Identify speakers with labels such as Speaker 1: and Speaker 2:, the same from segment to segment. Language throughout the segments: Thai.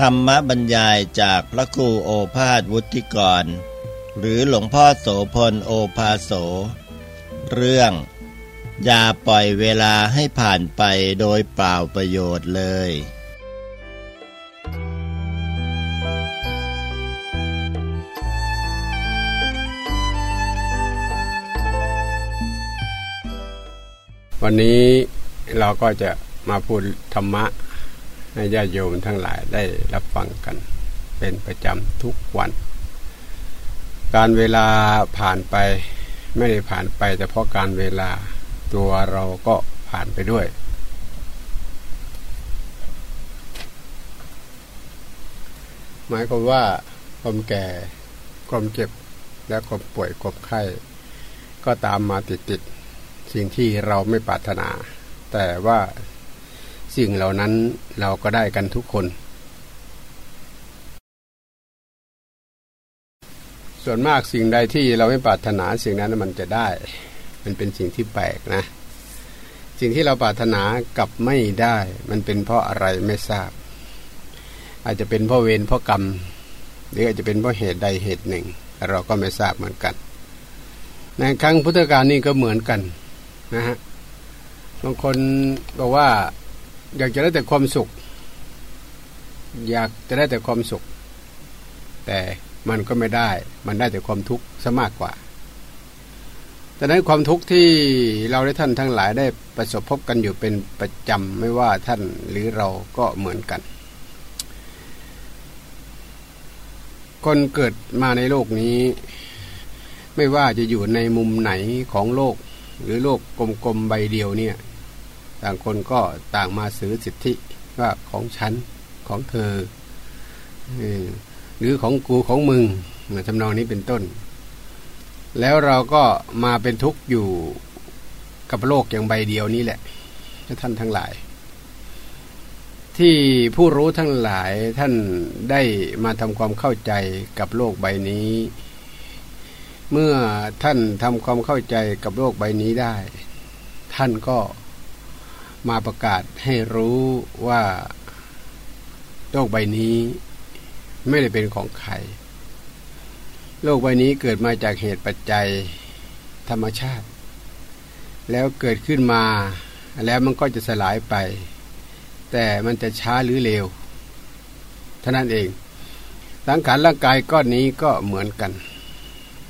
Speaker 1: ธรรมบรรยายจากพระครูโอภาสวุฒิกร หรือหลวงพ่อโสพลโอภาโส เรื่อง อย่าปล่อยเวลาให้ผ่านไปโดยเปล่าประโยชน์เลย
Speaker 2: วันนี้เราก็จะมาพูดธรรมะ ให้ญาติโยมทั้งหลายได้รับฟังกัน เป็นประจำทุกวัน การเวลาผ่านไปไม่ได้ผ่านไป แต่เพราะการเวลาตัวเราก็ผ่านไปด้วย หมายความว่าความแก่ความเจ็บและความป่วยความไข้ ก็ตามมาติดๆสิ่งที่เราไม่ปรารถนา แต่ว่า สิ่งเหล่านั้นเราก็ได้กันทุกคน ส่วนมากสิ่งใดที่เราไม่ปรารถนาสิ่งนั้นมันจะได้ มันเป็นสิ่งที่แปลกนะ สิ่งที่เราปรารถนากับไม่ได้ มันเป็นเพราะอะไรไม่ทราบ อาจจะเป็นเพราะเวรเพราะกรรม หรืออาจจะเป็นเพราะเหตุใดเหตุหนึ่ง เราก็ไม่ทราบเหมือนกัน ในครั้งพุทธกาลนี่ก็เหมือนกันนะฮะบางคนบอกว่า อยากจะได้แต่ความสุข อยากจะได้แต่ความสุข แต่มันก็ไม่ได้ มันได้แต่ความทุกข์ซะมากกว่าแต่นั้นความทุกข์ที่เราได้ท่านทั้งหลายได้ประสบพบกันอยู่เป็นประจำไม่ว่าท่านหรือเราก็เหมือนกัน คนเกิดมาในโลกนี้ ไม่ว่าจะอยู่ในมุมไหนของโลก หรือโลกกลมๆใบเดียวเนี่ย ต่างคนก็ต่างมาซื้อสิทธิว่าของฉันของเธอหรือของกูของมึงทำนองนี้เป็นต้น แล้วเราก็มาเป็นทุกข์อยู่กับโลกอย่างใบเดียวนี้แหละท่านทั้งหลาย ที่ผู้รู้ทั้งหลายท่านได้มาทำความเข้าใจกับโลกใบนี้ เมื่อท่านทำความเข้าใจกับโลกใบนี้ได้ ท่านก็ มาประกาศให้รู้ว่าโลกใบนี้ไม่ได้เป็นของใคร โลกใบนี้เกิดมาจากเหตุปัจจัยธรรมชาติ แล้วเกิดขึ้นมาแล้วมันก็จะสลายไป แต่มันจะช้าหรือเร็วเท่านั้นเองสังขารร่างกายก้อนนี้ก็เหมือนกัน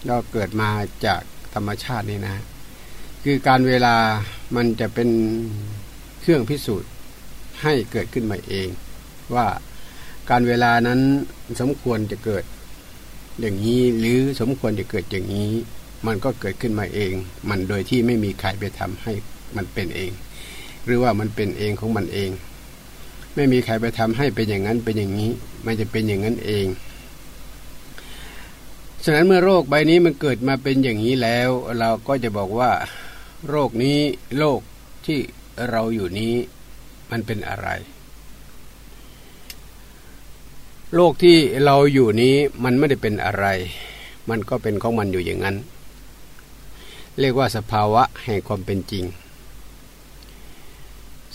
Speaker 2: เราเกิดมาจากธรรมชาตินี่นะ คือการเวลามันจะเป็น เครื่องพิสูจน์ให้เกิดขึ้นมาเอง ว่าการเวลานั้นสมควรจะเกิดอย่างนี้หรือสมควรจะเกิดอย่างนี้ มันก็เกิดขึ้นมาเอง มันโดยที่ไม่มีใครไปทำให้มันเป็นเอง หรือว่ามันเป็นเองของมันเอง ไม่มีใครไปทำให้เป็นอย่างนั้นเป็นอย่างนี้ มันจะเป็นอย่างนั้นเองฉะนั้นเมื่อโรคใบนี้มันเกิดมาเป็นอย่างนี้แล้ว เราก็จะบอกว่า โรคนี้โรคที่ เราอยู่นี้มันเป็นอะไร โลกที่เราอยู่นี้มันไม่ได้เป็นอะไร มันก็เป็นของมันอยู่อย่างนั้น เรียกว่าสภาวะแห่งความเป็นจริง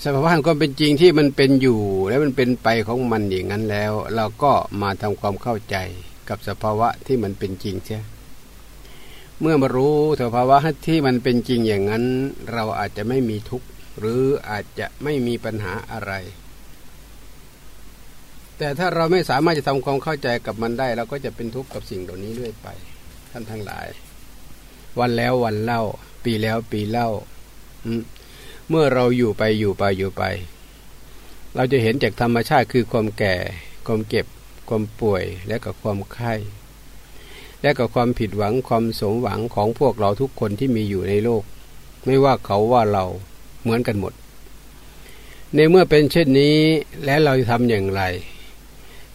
Speaker 2: สภาวะแห่งความเป็นจริงที่มันเป็นอยู่และมันเป็นไปของมันอย่างนั้นแล้ว เราก็มาทำความเข้าใจกับสภาวะที่มันเป็นจริงใช่เมื่อมารู้สภาวะที่มันเป็นจริงอย่างนั้น เราอาจจะไม่มีทุกข์ หรืออาจจะไม่มีปัญหาอะไร แต่ถ้าเราไม่สามารถจะทำความเข้าใจกับมันได้ เราก็จะเป็นทุกข์กับสิ่งเหล่านี้เรื่อยไป ท่านทั้งหลาย วันแล้ววันเล่า ปีแล้วปีเล่าเมื่อเราอยู่ไปอยู่ไปอยู่ไป เราจะเห็นจากธรรมชาติคือความแก่ ความเก็บ ความป่วย และกับความไข้และกับความผิดหวังความสมหวังของพวกเราทุกคนที่มีอยู่ในโลก ไม่ว่าเขาว่าเรา เหมือนกันหมด ในเมื่อเป็นเช่นนี้และเราจะทำอย่างไร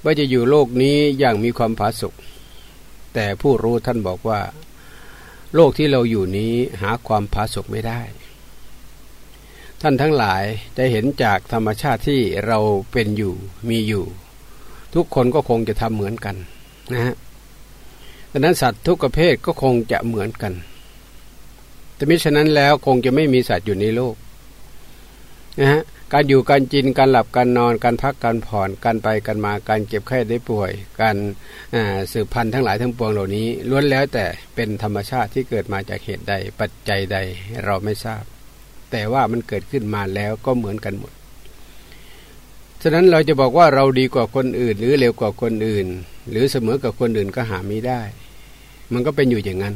Speaker 2: ว่าจะอยู่โลกนี้อย่างมีความผาสุกแต่ผู้รู้ท่านบอกว่า โลกที่เราอยู่นี้หาความผาสุกไม่ได้ ท่านทั้งหลายจะเห็นจากธรรมชาติที่เราเป็นอยู่มีอยู่ ทุกคนก็คงจะทำเหมือนกันนะฮะดังนั้นสัตว์ทุกประเภทก็คงจะเหมือนกันแต่มิฉะนั้นแล้วคงจะไม่มีสัตว์อยู่ในโลก นะฮะการอยู่การกินการหลับการนอนการพักการผ่อนการไปการมาการเก็บไข้ได้ป่วย การสืบพันธุ์ทั้งหลายทั้งปวงเหล่านี้ล้วนแล้วแต่เป็นธรรมชาติที่เกิดมาจากเหตุใดปัจจัยใดเราไม่ทราบ แต่ว่ามันเกิดขึ้นมาแล้วก็เหมือนกันหมดฉะนั้นเราจะบอกว่าเราดีกว่าคนอื่น หรือเร็วกว่าคนอื่น หรือเสมอกับคนอื่นก็หาไม่ได้ มันก็เป็นอยู่อย่างนั้น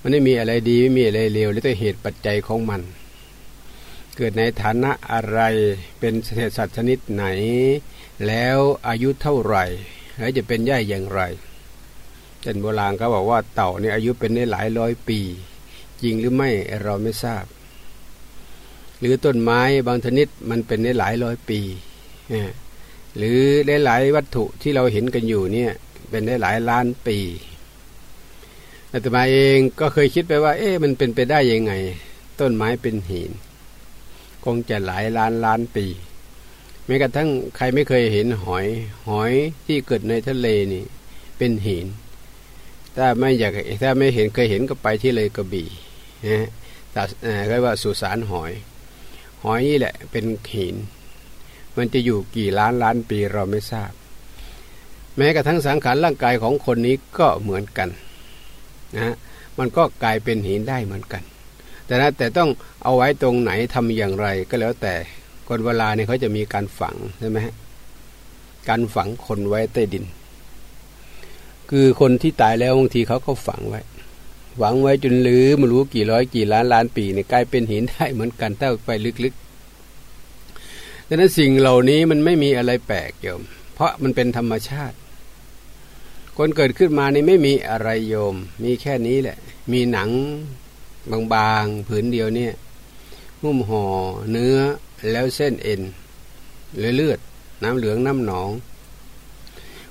Speaker 2: มันไม่มีอะไรดีไม่มีอะไรเลวหรือแต่เหตุปัจจัยของมัน เกิดในฐานะอะไรเป็นเศษสัตว์ชนิดไหน แล้วอายุเท่าไหร่ แล้วจะเป็นย่ายอย่างไรเช่นโบราณเขาบอกว่าเต่าเนี่ยอายุเป็นได้หลายร้อยปี จริงหรือไม่เราไม่ทราบ หรือต้นไม้บางชนิดมันเป็นได้หลายร้อยปี หรือได้หลายวัตถุที่เราเห็นกันอยู่เนี่ยเป็นได้หลายล้านปีอาตมาเองก็เคยคิดไปว่า เอ๊ะมันเป็นไปได้ยังไง ต้นไม้เป็นหิน คงจะหลายล้านล้านปีแม้กระทั่งใครไม่เคยเห็นหอย หอยที่เกิดในทะเลนี่ เป็นหิน ถ้าไม่อยากถ้าไม่เห็นเคยเห็นก็ไปที่เลยกระบี่นะแต่เรียกว่าสุสานหอย หอยนี่แหละเป็นหิน มันจะอยู่กี่ล้านล้านปีเราไม่ทราบ แม้กระทั่งสังขารร่างกายของคนนี้ก็เหมือนกันนะมันก็กลายเป็นหินได้เหมือนกัน แต่นะแต่ต้องเอาไว้ตรงไหนทำอย่างไรก็แล้วแต่คนเวลาเนี่ยเขาจะมีการฝังใช่ไหมฮะการฝังคนไว้ใต้ดิน คือคนที่ตายแล้วบางทีเขาก็ฝังไว้ฝังไว้จนลือไม่รู้กี่ร้อยกี่ล้านล้านปีเนี่ยกลายเป็นหินได้เหมือนกันถ้าไปลึกๆดังนั้นสิ่งเหล่านี้มันไม่มีอะไรแปลกโยม เพราะมันเป็นธรรมชาติ คนเกิดขึ้นมานี่ไม่มีอะไรโยม มีแค่นี้แหละ มีหนัง บางๆผืนเดียวเนี่ยหุ้มห่อเนื้อแล้วเส้นเอ็นหรือเลือด น้ำเหลืองน้ำหนอง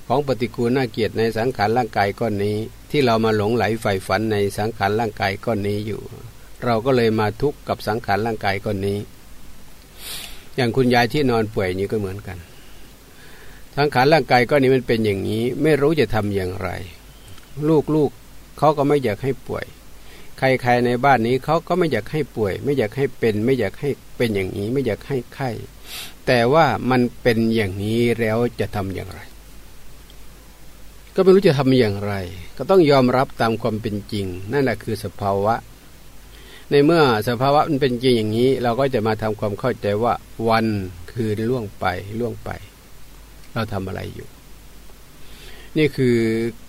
Speaker 2: ของปฏิกูลน่าเกียดในสังขารร่างกายก้อนนี้ ที่เรามาหลงไหลใฝ่ฝันในสังขารร่างกายก้อนนี้อยู่ เราก็เลยมาทุกข์กับสังขารร่างกายก้อนนี้ อย่างคุณยายที่นอนป่วยนี้ก็เหมือนกันสังขารร่างกายก้อนนี้มันเป็นอย่างนี้ ไม่รู้จะทำอย่างไร ลูกๆเขาก็ไม่อยากให้ป่วย ใครๆในบ้านนี้เขาก็ไม่อยากให้ป่วย ไม่อยากให้เป็น ไม่อยากให้เป็นอย่างนี้ ไม่อยากให้ไข้ แต่ว่ามันเป็นอย่างนี้แล้วจะทำอย่างไร ก็ไม่รู้จะทำอย่างไร ก็ต้องยอมรับตามความเป็นจริง นั่นแหละคือสภาวะ ในเมื่อสภาวะมันเป็นจริงอย่างนี้ เราก็จะมาทำความเข้าใจว่าวันคืนล่วงไปล่วงไป เราทำอะไรอยู่ นี่คือ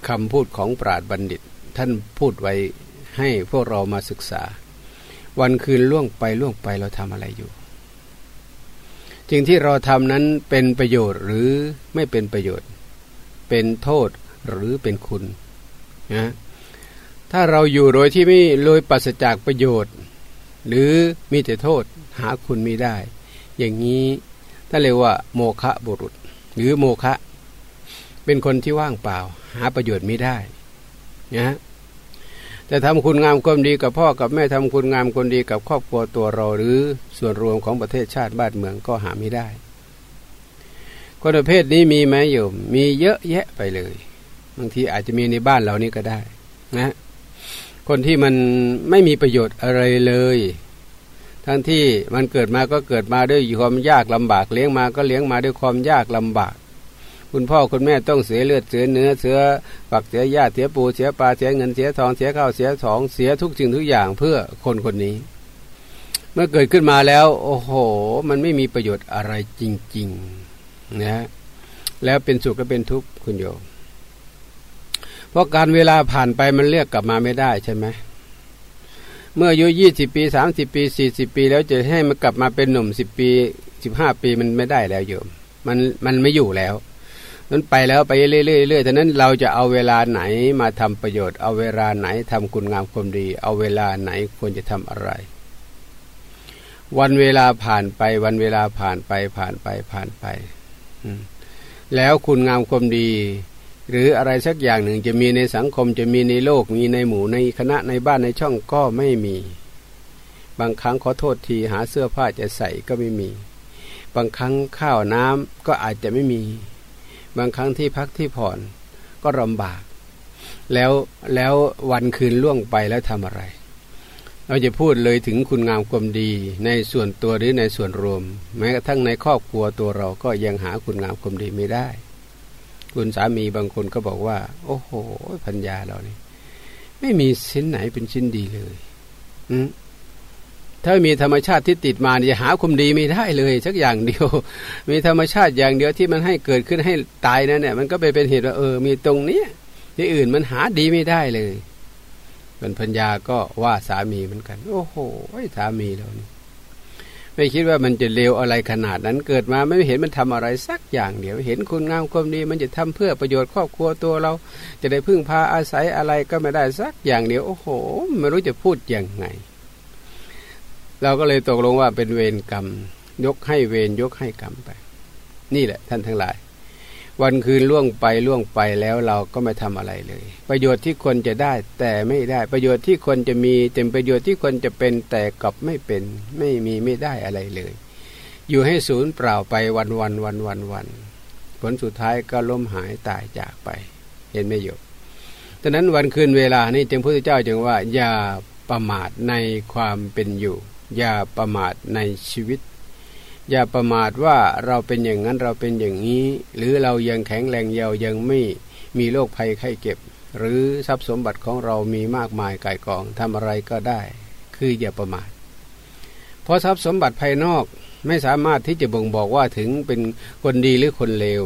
Speaker 2: คำพูดของปราดบัณฑิต ท่านพูดไว้ ให้พวกเรามาศึกษา วันคืนล่วงไปล่วงไปเราทำอะไรอยู่สิ่งที่เราทำนั้นเป็นประโยชน์หรือไม่เป็นประโยชน์ เป็นโทษหรือเป็นคุณนะถ้าเราอยู่โดยที่ไม่โดยปัสจากประโยชน์ หรือมีแต่โทษหาคุณไม่ได้ อย่างนี้ถ้าเรียกว่า โมฆะบุรุษ หรือโมฆะเป็นคนที่ว่างเปล่า หาประโยชน์ไม่ได้นะ จะทำคุณงามความดีกับพ่อกับแม่ทำคุณงามคนดีกับครอบครัวตัวเราหรือส่วนรวมของประเทศชาติบ้านเมืองก็หาไม่ได้ คนประเภทนี้มีไหมโยมมีเยอะแยะไปเลยบางทีอาจจะมีในบ้านเรานี่ก็ได้นะ คนที่มันไม่มีประโยชน์อะไรเลย ทั้งที่มันเกิดมาก็เกิดมาด้วยความยากลำบากเลี้ยงมาก็เลี้ยงมาด้วยความยากลำบาก คุณพ่อคุณแม่ต้องเสียเลือดเสียเนื้อเสียฝักเสียหญ้าเสียปูเสียปลาเสียเงินเสียทองเสียข้าวเสียสองเสียทุกสิ่งทุกอย่างเพื่อคนคนนี้ เมื่อเกิดขึ้นมาแล้ว โอ้โห มันไม่มีประโยชน์อะไรจริงๆนะแล้วเป็นสุขก็เป็นทุกข์คุณโยมเพราะการเวลาผ่านไปมันเรียกกลับมาไม่ได้ใช่ไหมเมื่ออายุยี่สิบปีสามสิบปีสี่สิบปี แล้วจะให้มันกลับมาเป็นหนุ่มสิบปีสิบห้าปีมันไม่ได้แล้วโยม มันมันไม่อยู่แล้ว นั้นไปแล้วไปเรื่อยๆแต่นั้นเราจะเอาเวลาไหนมาทำประโยชน์ เอาเวลาไหนทำคุณงามความดี เอาเวลาไหนควรจะทำอะไร วันเวลาผ่านไป วันเวลาผ่านไปผ่านไปผ่านไปแล้วคุณงามความดี หรืออะไรสักอย่างหนึ่งจะมีในสังคมจะมีในโลก มีในหมู่ในคณะในบ้านในช่องก็ไม่มี บางครั้งขอโทษทีหาเสื้อผ้าจะใส่ก็ไม่มี บางครั้งข้าวน้ำก็อาจจะไม่มี บางครั้งที่พักที่ผ่อนก็ลำบาก แล้วแล้ววันคืนล่วงไปแล้วทำอะไร เราจะพูดเลยถึงคุณงามความดีในส่วนตัวหรือในส่วนรวม แม้กระทั่งในครอบครัวตัวเราก็ยังหาคุณงามความดีไม่ได้ คุณสามีบางคนก็บอกว่า โอ้โหพัญญาเรานี่ไม่มีชิ้นไหนเป็นชิ้นดีเลย อื ถ้ามีธรรมชาติที่ติดมาจะหาความดีไม่ได้เลยสักอย่างเดียว มีธรรมชาติอย่างเดียวที่มันให้เกิดขึ้นให้ตายนั่นเนี่ยมันก็ไปเป็นเหตุว่าเออ มีตรงนี้ที่อื่นมันหาดีไม่ได้เลยเป็นพัญญาก็ว่าสามีเหมือนกัน โอ้โหสามีเรานี่ไม่คิดว่ามันจะเลวอะไรขนาดนั้นเกิดมาไม่เห็นมันทำอะไรสักอย่างเดียว เห็นคุณงามความดีมันจะทำเพื่อประโยชน์ครอบครัวตัวเรา จะได้พึ่งพาอาศัยอะไรก็ไม่ได้สักอย่างเดียวโอ้โหไม่รู้จะพูดยังไง เราก็เลยตกลงว่าเป็นเวรกรรม ยกให้เวรยกให้กรรมไป นี่แหละท่านทั้งหลาย วันคืนล่วงไปล่วงไปแล้วเราก็ไม่ทำอะไรเลย ประโยชน์ที่คนจะได้แต่ไม่ได้ประโยชน์ที่คนจะมีเต็มประโยชน์ที่คนจะเป็นแต่กลับไม่เป็น ไม่มีไม่ได้อะไรเลย อยู่ให้ศูนย์เปล่าไปวันวันวันวันวันผลสุดท้ายก็ล้มหายตายจากไป เห็นไม่หยกดังนั้นวันคืนเวลานี้จึงพระเจ้าจึงว่าอย่าประมาทในความเป็นอยู่ อย่าประมาทในชีวิต อย่าประมาทว่าเราเป็นอย่างนั้นเราเป็นอย่างนี้ หรือเรายังแข็งแรงเยาวยังไม่มีโรคภัยไข้เจ็บ หรือทรัพย์สมบัติของเรามีมากมายกายกองทำอะไรก็ได้ คืออย่าประมาทเพราะทรัพย์สมบัติภายนอกไม่สามารถที่จะบ่งบอกว่าถึงเป็นคนดีหรือคนเลว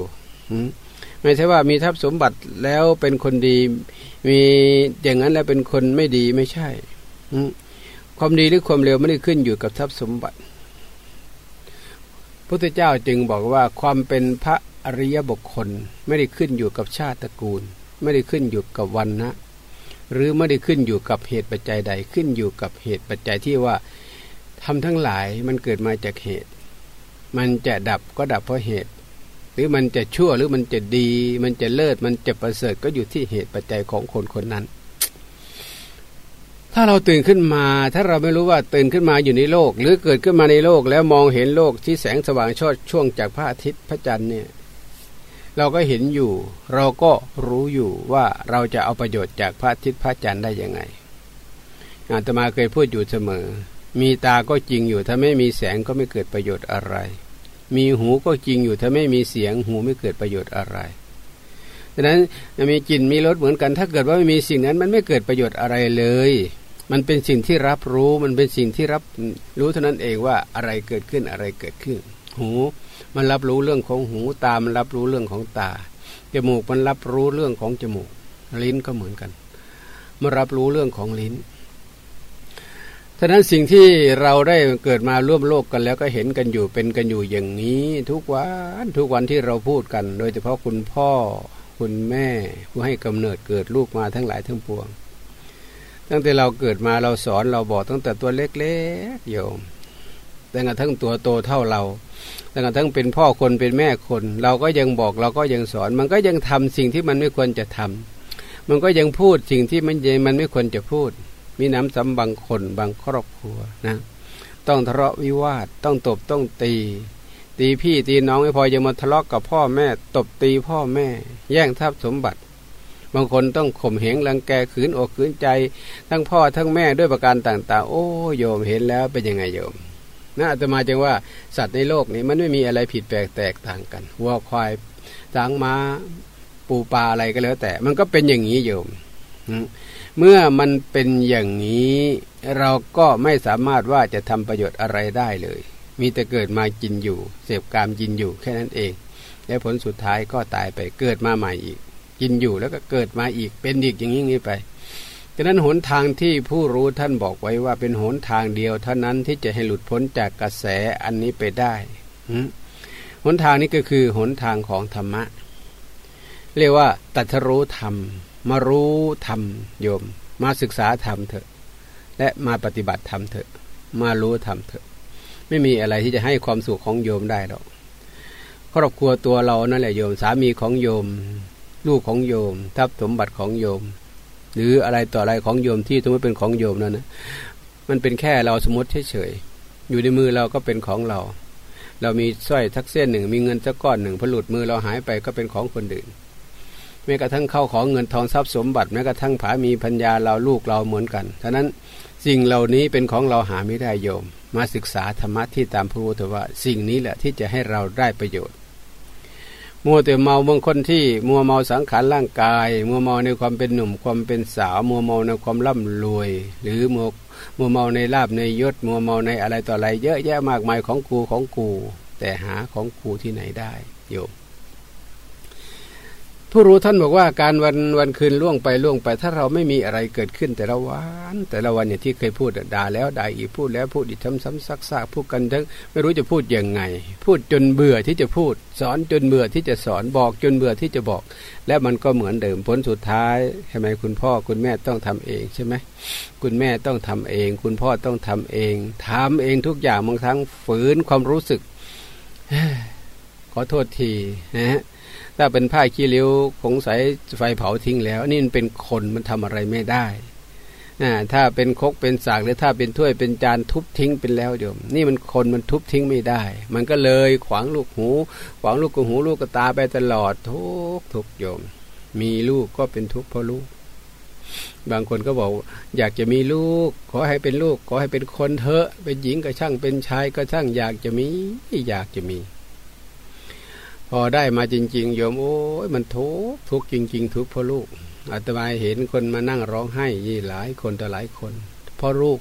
Speaker 2: ไม่ใช่ว่ามีทรัพย์สมบัติแล้วเป็นคนดี มีอย่างนั้นแล้วเป็นคนไม่ดีไม่ใช่ ความดีหรือความเลวไม่ได้ขึ้นอยู่กับทรัพย์สมบัติพุทธเจ้าจึงบอกว่าความเป็นพระอริยบุคคลไม่ได้ขึ้นอยู่กับชาติตระกูล ไม่ได้ขึ้นอยู่กับวันนะ หรือไม่ได้ขึ้นอยู่กับเหตุปัจจัยใดขึ้นอยู่กับเหตุปัจจัยที่ว่าทำทั้งหลายมันเกิดมาจากเหตุ มันจะดับก็ดับเพราะเหตุ หรือมันจะชั่วหรือมันจะดี มันจะเลิศมันจะประเสริฐก็อยู่ที่เหตุปัจจัยของคนคนนั้น ถ้าเราตื่นขึ้นมา ถ้าเราไม่รู้ว่าตื่นขึ้นมาอยู่ในโลก หรือเกิดขึ้นมาในโลกแล้วมองเห็นโลกที่แสงสว่างชอดช่วงจากพระอาทิตย์พระจันทร์เนี่ย เราก็เห็นอยู่ เราก็รู้อยู่ว่าเราจะเอาประโยชน์จากพระอาทิตย์พระจันทร์ได้ยังไงอาตมาเคยพูดอยู่เสมอ มีตาก็จริงอยู่ ถ้าไม่มีแสงก็ไม่เกิดประโยชน์อะไร มีหูก็จริงอยู่ ถ้าไม่มีเสียงหูไม่เกิดประโยชน์อะไรดังนั้นมีกลิ่นมีรสเหมือนกัน ถ้าเกิดว่าไม่มีสิ่งนั้นมันไม่เกิดประโยชน์อะไรเลย มันเป็นสิ่งที่รับรู้มันเป็นสิ่งที่รับรู้เท่านั้นเองว่าอะไรเกิดขึ้นอะไรเกิดขึ้น หู มันรับรู้เรื่องของหูตามันรับรู้เรื่องของตาจมูกมันรับรู้เรื่องของจมูก ลิ้นก็เหมือนกันมันรับรู้เรื่องของลิ้นฉะนั้นสิ่งที่เราได้เกิดมาร่วมโลกกันแล้วก็เห็นกันอยู่เป็นกันอยู่อย่างนี้ ทุกวันทุกวันที่เราพูดกัน โดยเฉพาะคุณพ่อคุณแม่ผู้ให้กำเนิดเกิดลูกมาทั้งหลายทั้งปวง ตั้งแต่เราเกิดมาเราสอนเราบอกตั้งแต่ตัวเล็กๆโยมตั้งแต่ทั้งตัวโตเท่าเราตั้งแต่ทั้งเป็นพ่อคนเป็นแม่คน เราก็ยังบอกเราก็ยังสอน มันก็ยังทำสิ่งที่มันไม่ควรจะทำมันก็ยังพูดสิ่งที่มันมันไม่ควรจะพูด มีน้ำซ้ำบางคนบางครอบครัวนะ ต้องทะเลาะวิวาทต้องตบต้องตี ตีพี่ตีน้องไม่พอยังมาทะเลาะกกับพ่อแม่ ตบตีพ่อแม่ แย่งทรัพย์สมบัติ บางคนต้องข่มเหงรังแกขืนอกขืนใจ ทั้งพ่อทั้งแม่ด้วยประการต่างๆ โอ้โยมเห็นแล้วเป็นยังไงโยมนะอาตมาจึงว่าสัตว์ในโลกนี้มันไม่มีอะไรผิดแปลกแตกต่างกันวัวควายช้างม้า ปูปลาอะไรก็แล้ว แต่ มันก็เป็นอย่างนี้โยมเมื่อมันเป็นอย่างนี้เราก็ไม่สามารถว่าจะทำประโยชน์อะไรได้เลย มีแต่เกิดมากินอยู่ เสพกามกินอยู่แค่นั้นเอง และผลสุดท้ายก็ตายไปเกิดมาใหม่อีก กินอยู่แล้วก็เกิดมาอีกเป็นอีกอย่างนี้ไปฉะนั้นหนทางที่ผู้รู้ท่านบอกไว้ว่าเป็นหนทางเดียวเท่านั้นที่จะให้หลุดพ้นจากกระแสอันนี้ไปได้หนทางนี้ก็คือหนทางของธรรมะ เรียกว่าตัทรู้ธรรม มารู้ธรรมโยม มาศึกษาธรรมเถอะ และมาปฏิบัติธรรมเถอะ มารู้ธรรมเถอะ ไม่มีอะไรที่จะให้ความสุขของโยมได้หรอกครอบครัวตัวเรานั่นแหละโยมสามีของโยม ลูกของโยมทรัพย์สมบัติของโยม หรืออะไรต่ออะไรของโยมที่สมมติเป็นของโยมนั่นนะมันเป็นแค่เราสมมติเฉยๆอยู่ในมือเราก็เป็นของเรา เรามีสร้อยทักเส้นหนึ่ง มีเงินสักก้อนหนึ่งพอหลุดมือเราหายไปก็เป็นของคนอื่นแม้กระทั่งเข้าของเงินทองทรัพย์สมบัติแม้กระทั่งผามีพัญญาเราลูกเราเหมือนกันฉะนั้นสิ่งเหล่านี้เป็นของเราหาไม่ได้โยม มาศึกษาธรรมะที่ตามพระพุทธว่า สิ่งนี้แหละที่จะให้เราได้ประโยชน์ มัวแต่เมาบางคนที่มัวเมาสังขารร่างกาย มัวเมาในความเป็นหนุ่มความเป็นสาว มัวเมาในความร่ำรวย หรือมัวมัวเมาในลาบในยศ มัวเมาในอะไรต่ออะไร เยอะแยะมากมายของกูของกู แต่หาของกูที่ไหนได้โยม ผู้รู้ท่านบอกว่าการวันวันคืนล่วงไปล่วงไป ถ้าเราไม่มีอะไรเกิดขึ้นแต่ละวัน แต่ละวันเนี่ยที่เคยพูดด่าแล้วด่าอีกพูดแล้วพูดอีกซ้ำซ้ำซักซากพูดกันทั้งไม่รู้จะพูดยังไง พูดจนเบื่อที่จะพูด สอนจนเบื่อที่จะสอนบอกจนเบื่อที่จะบอก และมันก็เหมือนเดิมผลสุดท้ายใช่ไหมคุณพ่อคุณแม่ต้องทำเองใช่ไหมคุณแม่ต้องทำเอง คุณพ่อต้องทำเองทำเองทุกอย่างบางครั้งฝืนความรู้สึกขอโทษทีนะฮะ ถ้าเป็นผ้าขี้ริ้วคงใส่ไฟเผาทิ้งแล้วนี่มันเป็นคนมันทำอะไรไม่ได้ถ้าเป็นคกเป็นสากหรือถ้าเป็นถ้วยเป็นจานทุบทิ้งเป็นแล้วโยมนี่มันคนมันทุบทิ้งไม่ได้ มันก็เลยขวางลูกหู ขวางลูกกหูลูกกตาไปตลอดทุกทุกโยม มีลูกก็เป็นทุกข์เพราะลูก บางคนก็บอก อยากจะมีลูก ขอให้เป็นลูก ขอให้เป็นคนเถอะ เป็นหญิงก็ช่างเป็นชายก็ช่างอยากจะมีอยากจะมี พอได้มาจริง ๆ โยมโอ้ยมันทุกทุกจริง ๆ ทุกเพราะลูกอาตมาเห็นคนมานั่งร้องไห้ยี่หลายคนต่อหลายคนเพราะลูก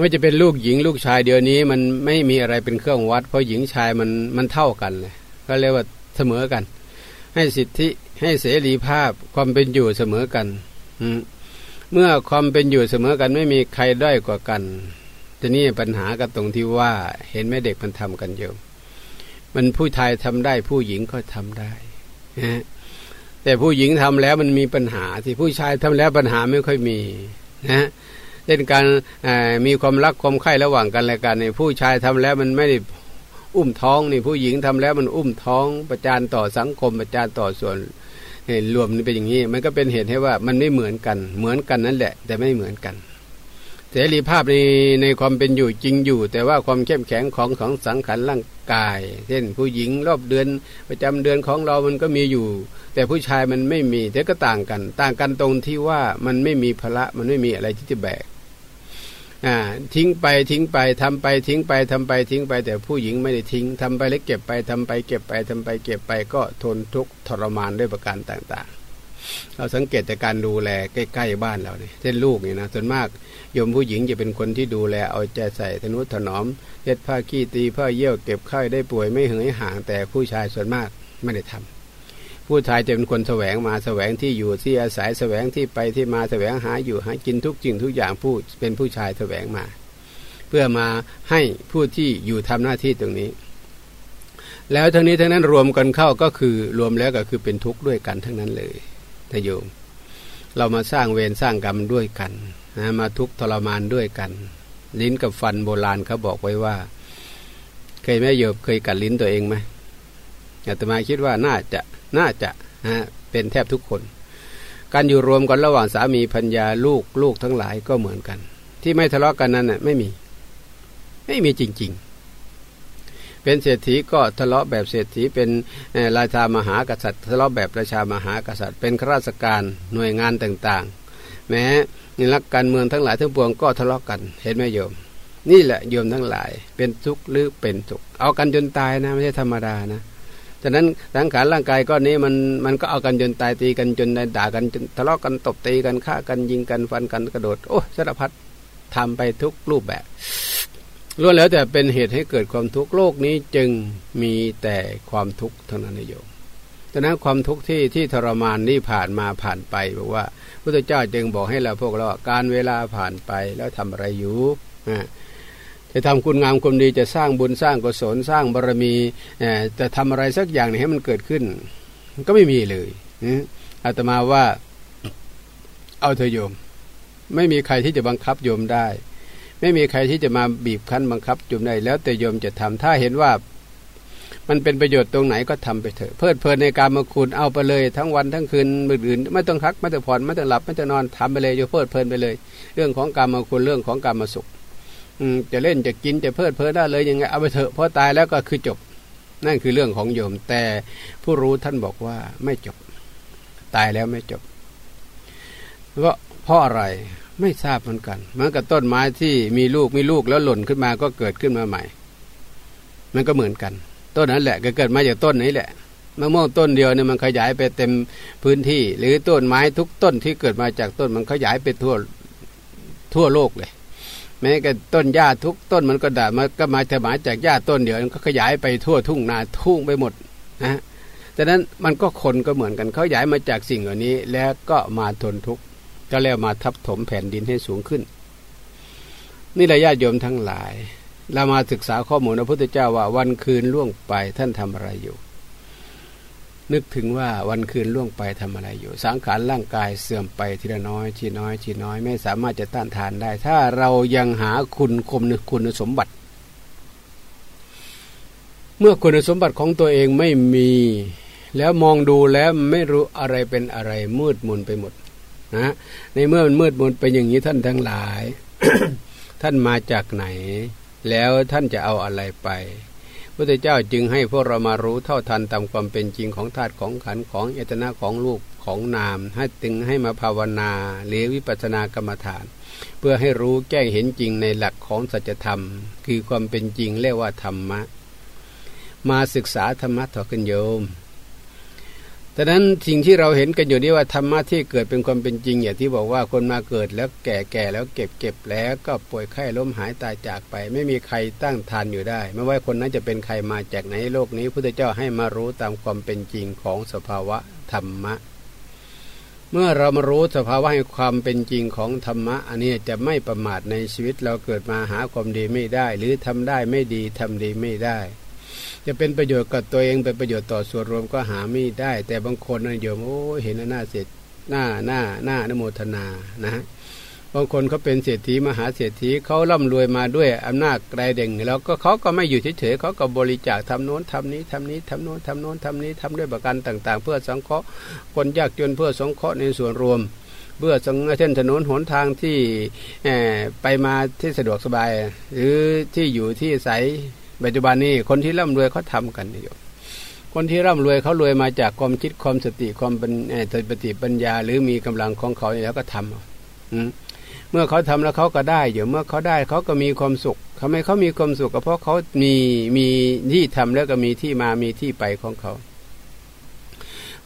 Speaker 2: ไม่จะเป็นลูกหญิงลูกชายเดียวนี้ มันไม่มีอะไรเป็นเครื่องวัด เพราะหญิงชายมันมันเท่ากันเลยก็เรียกว่าเสมอกัน ให้สิทธิให้เสรีภาพความเป็นอยู่เสมอกันเมื่อความเป็นอยู่เสมอกันไม่มีใครด้อยกว่ากันทีนี้ปัญหาก็ตรงที่ว่าเห็นแม่เด็กมันทำกันเยอะ มันผู้ชายทำได้ ผู้หญิงก็ทำได้นะแต่ผู้หญิงทำแล้วมันมีปัญหาที่ผู้ชายทำแล้วปัญหาไม่ค่อยมีนะเช่นการมีความรักความใคร่ระหว่างกันและกันในผู้ชายทำแล้วมันไม่ได้อุ้มท้องนี่ผู้หญิงทำแล้วมันอุ้มท้องประจานต่อสังคมประจานต่อส่วนรวมนี่เป็นอย่างนี้ มันก็เป็นเหตุให้ว่ามันไม่เหมือนกัน เหมือนกันนั่นแหละ แต่ไม่เหมือนกัน เสรีภาพในในความเป็นอยู่จริงอยู่ แต่ว่าความเข้มแข็งของของสังขารร่างกาย เช่นผู้หญิงรอบเดือนประจำเดือนของเรามันก็มีอยู่ แต่ผู้ชายมันไม่มีแต่ก็ต่างกัน ต่างกันตรงที่ว่ามันไม่มีพละมันไม่มีอะไรที่จะแบกอ่าทิ้งไปทิ้งไปทำไปทิ้งไปทำไปทิ้งไป แต่ผู้หญิงไม่ได้ทิ้งทำไปแล้วเก็บไปทำไปเก็บไปทำไปเก็บไปก็ทนทุกข์ทรมานด้วยประการต่าง เราสังเกตจากการดูแลใกล้ ๆ บ้านเราเนี่ยเช่นลูกเนี่ยนะส่วนมากโยมผู้หญิงจะเป็นคนที่ดูแลเอาใจใส่ธนุถนอมเย็ดผ้าขี้ตีผ้าเยี่ยวเก็บไข้ได้ป่วยไม่เหยห่างแต่ผู้ชายส่วนมากไม่ได้ทำผู้ชายจะเป็นคนแสวงมาแสวงที่อยู่ที่อาศัยแสวงที่ไปที่มาแสวงหาอยู่หากินทุกสิ่งทุกอย่างผู้เป็นผู้ชายแสวงมา เพื่อมาให้ผู้ที่อยู่ทำหน้าที่ตรงนี้แล้วทั้งนี้ทั้งนั้นรวมกันเข้าก็คือรวมแล้วก็คือเป็นทุกข์ด้วยกันทั้งนั้นเลย ทโยม เรามาสร้างเวรสร้างกรรมด้วยกันนะมาทุกทรมานด้วยกัน ลิ้นกับฟันโบราณเขาบอกไว้ว่า เคยแม่โยมเคยกัดลิ้นตัวเองไหมอาตมาคิดว่าน่าจะน่าจะนะเป็นแทบทุกคน การอยู่รวมกันระหว่างสามีพัญญาลูกลูกทั้งหลายก็เหมือนกัน ที่ไม่ทะเลาะกันนั้นน่ะไม่มี ไม่มีจริง ๆ เป็นเศรษฐีก็ทะเลาะแบบเศรษฐีเป็นราชามหากษัตริย์ ทะเลาะแบบราชามหากษัตริย์ เป็นข้าราชการหน่วยงานต่างๆ แม้ในรักการเมืองทั้งหลายทั้งปวงก็ทะเลาะกันเห็นไหมโยม นี่แหละโยมทั้งหลายเป็นทุกข์หรือเป็นสุขเอากันจนตายนะไม่ใช่ธรรมดานะฉะนั้นสังขารร่างกายก้อนนี้มันมันก็เอากันจนตายตีกันจนด่ากันจนทะเลาะกันตบตีกันฆ่ากันยิงกันฟันกันกระโดด โอ้สารพัดทำไปทุกรูปแบบ ล้วนแล้วแต่เป็นเหตุให้เกิดความทุกข์โลกนี้จึงมีแต่ความทุกข์เท่านั้นเองดังนั้นความทุกข์ที่ที่ทรมานนี่ผ่านมาผ่านไปบอกว่าพระเจ้าจึงบอกให้เราพวกเราการเวลาผ่านไปแล้วทำอะไรอยู่จะทำคุณงามความดีจะสร้างบุญสร้างกุศลสร้างบารมีจะทำอะไรสักอย่างให้มันเกิดขึ้น ก็ไม่มีเลยอาตมาว่า เอาเธอโยม ไม่มีใครที่จะบังคับโยมได้ ไม่มีใครที่จะมาบีบคั้นบังคับจุมได้แล้วแต่โยมจะทำถ้าเห็นว่า มันเป็นประโยชน์ตรงไหนก็ทำไปเถอะเพลิดเพลินในการมาคุณเอาไปเลย ทั้งวันทั้งคืนมืออื่นไม่ต้องพักไม่ต้องผ่อนไม่ต้องหลับไม่ต้องนอนทำไปเลยโยเพลิดเพลินไปเลย เรื่องของการมาคุณเรื่องของการมาสุขอืจะเล่นจะกินจะเพลิดเพลินได้เลยยังไงเอาไปเถอะพราะตายแล้วก็คือจบ นั่นคือเรื่องของโยม แต่ผู้รู้ท่านบอกว่าไม่จบ ตายแล้วไม่จบเพราะเพราะอะไร ไม่ทราบเหมือนกันเหมือนกับต้นไม้ที่มีลูกมีลูกแล้วหล่นขึ้นมาก็เกิดขึ้นมาใหม่ มันก็เหมือนกัน ต้นนั้นแหละก็เกิดมาจากต้นนี้แหละมะม่วงต้นเดียวเนี่ยมันขยายไปเต็มพื้นที่ หรือต้นไม้ทุกต้นที่เกิดมาจากต้นมันขยายไปทั่วทั่วโลกเลย แม้แต่ต้นหญ้าทุกต้นมันก็ด่ามันก็มาจะมาจากหญ้าต้นเดียวมันก็ขยายไปทั่วทุ่งนาทุ่งไปหมดนะดังนั้นมันก็คนก็เหมือนกันเขาขยายมาจากสิ่งเหล่านี้ แล้วก็มาทนทุกข์ ก็แล้วมาทับถมแผ่นดินให้สูงขึ้น นี่ระยะโยมทั้งหลาย เรามาศึกษาข้อมูลพระพุทธเจ้าว่าวันคืนล่วงไปท่านทำอะไรอยู่ นึกถึงว่าวันคืนล่วงไปทำอะไรอยู่ สังขารร่างกายเสื่อมไปทีละน้อยทีน้อยทีน้อย ไม่สามารถจะต้านทานได้ ถ้าเรายังหาคุณคมนคุณสมบัติ เมื่อคุณสมบัติของตัวเองไม่มีแล้วมองดูแล้วไม่รู้อะไรเป็นอะไรมืดมนไปหมด นะในเมื่อมันมืดมนเป็นอย่างนี้ท่านทั้งหลาย ท่านมาจากไหน แล้วท่านจะเอาอะไรไปพระเจ้าจึงให้พวกเรามารู้เท่าทันตามความเป็นจริงของธาตุของขันของเอตนาของรูปของนาม ให้ตึงให้มาภาวนาหรือวิปัสสนากรรมฐาน เพื่อให้รู้แจ้งเห็นจริงในหลักของสัจธรรม คือความเป็นจริงเรียกว่าธรรมะ มาศึกษาธรรมะต่อกันโยม ดังนั้นสิ่งที่เราเห็นกันอยู่นี่ว่าธรรมะที่เกิดเป็นความเป็นจริงอย่างที่บอกว่าคนมาเกิดแล้วแก่แก่แล้วเก็บเก็บแล้วก็ป่วยไข้ล้มหายตายจากไป ไม่มีใครตั้งทานอยู่ได้ ไม่ว่าคนนั้นจะเป็นใครมาจากไหนโลกนี้พระเจ้าให้มารู้ตามความเป็นจริงของสภาวะธรรมะ เมื่อเรามารู้สภาวะให้ความเป็นจริงของธรรมะ อันนี้จะไม่ประมาทในชีวิตเราเกิดมาหาความดีไม่ได้ หรือทำได้ไม่ดีทำดีไม่ได้ จะเป็นประโยชน์กับตัวเองเป็นประโยชน์ต่อส่วนรวมก็หาไม่ได้ แต่บางคนนะโยมโอ้เห็นหน้าเสร็จหน้าหน้าหน้านโมทนานะบางคนเขาเป็นเศรษฐีมหาเศรษฐีเขาร่ำรวยมาด้วยอำนาจไรเด่งแล้วก็เขาก็ไม่อยู่เฉยๆเขาก็บริจาคทำโน้นทำนี้ทำนี้ทำโน้นทำโน้นทำนี้ทำด้วยประกันต่าง ๆ เพื่อสังเคราะห์คนยากจนเพื่อสงเคราะห์ในส่วนรวมเพื่อสังเช่นถนนหนทางที่ไปมาที่สะดวกสบาย หรือที่อยู่ที่ใส ปัจจุบันนี้คนที่ร่ำรวยเขาทากันอยู่คนที่ร่ำรวยเขารวยมาจากความคิดความสติความเป็นสติปัญญา หรือมีกำลังของเขาแล้วก็ทำเมื่อเขาทำแล้วเขาก็ได้อยู่เมื่อเขาได้เขาก็มีความสุขทำไมเขามีความสุขก็เพราะเขามีมีที่ทำแล้วก็มีที่มามีที่ไปของเขา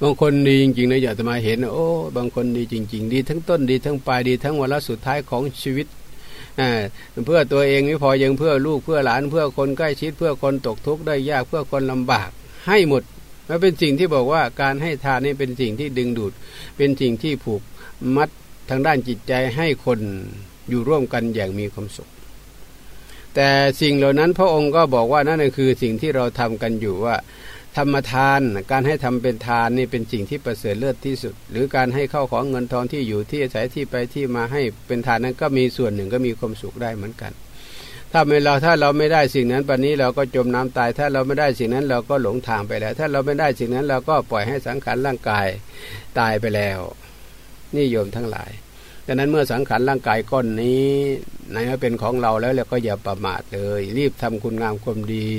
Speaker 2: บางคนดีจริงๆนะอยาจะมาเห็น โอ้ บางคนดีจริง ๆ ดีทั้งต้นดีทั้งปลายดีทั้งวันละสุดท้ายของชีวิต เพื่อตัวเองไม่พอยังเพื่อลูกเพื่อหลานเพื่อคนใกล้ชิดเพื่อคนตกทุกข์ได้ยากเพื่อคนลำบาก ให้หมดมันเป็นสิ่งที่บอกว่าการให้ทานนี่เป็นสิ่งที่ดึงดูด เป็นสิ่งที่ผูกมัดทางด้านจิตใจให้คนอยู่ร่วมกันอย่างมีความสุข แต่สิ่งเหล่านั้นพระองค์ก็บอกว่านั่นคือสิ่งที่เราทำกันอยู่ว่า ธรรมทาน การให้ทำเป็นทานนี่เป็นสิ่งที่ประเสริฐเลิศที่สุด หรือการให้เข้าของเงินทองที่อยู่ที่อาศัยที่ไปที่มาให้เป็นทานนั้นก็มีส่วนหนึ่งก็มีความสุขได้เหมือนกัน ถ้าไม่เราถ้าเราไม่ได้สิ่งนั้นปัจนี้เราก็จมน้ำตาย ถ้าเราไม่ได้สิ่งนั้นเราก็หลงทางไปแล้ว ถ้าเราไม่ได้สิ่งนั้นเราก็ปล่อยให้สังขารร่างกายตายไปแล้ว นี่โยมทั้งหลาย ดังนั้นเมื่อสังขารร่างกายก้อนนี้ในเป็นของเราแล้วเราก็อย่าประมาทเลย รีบทำคุณงามความดี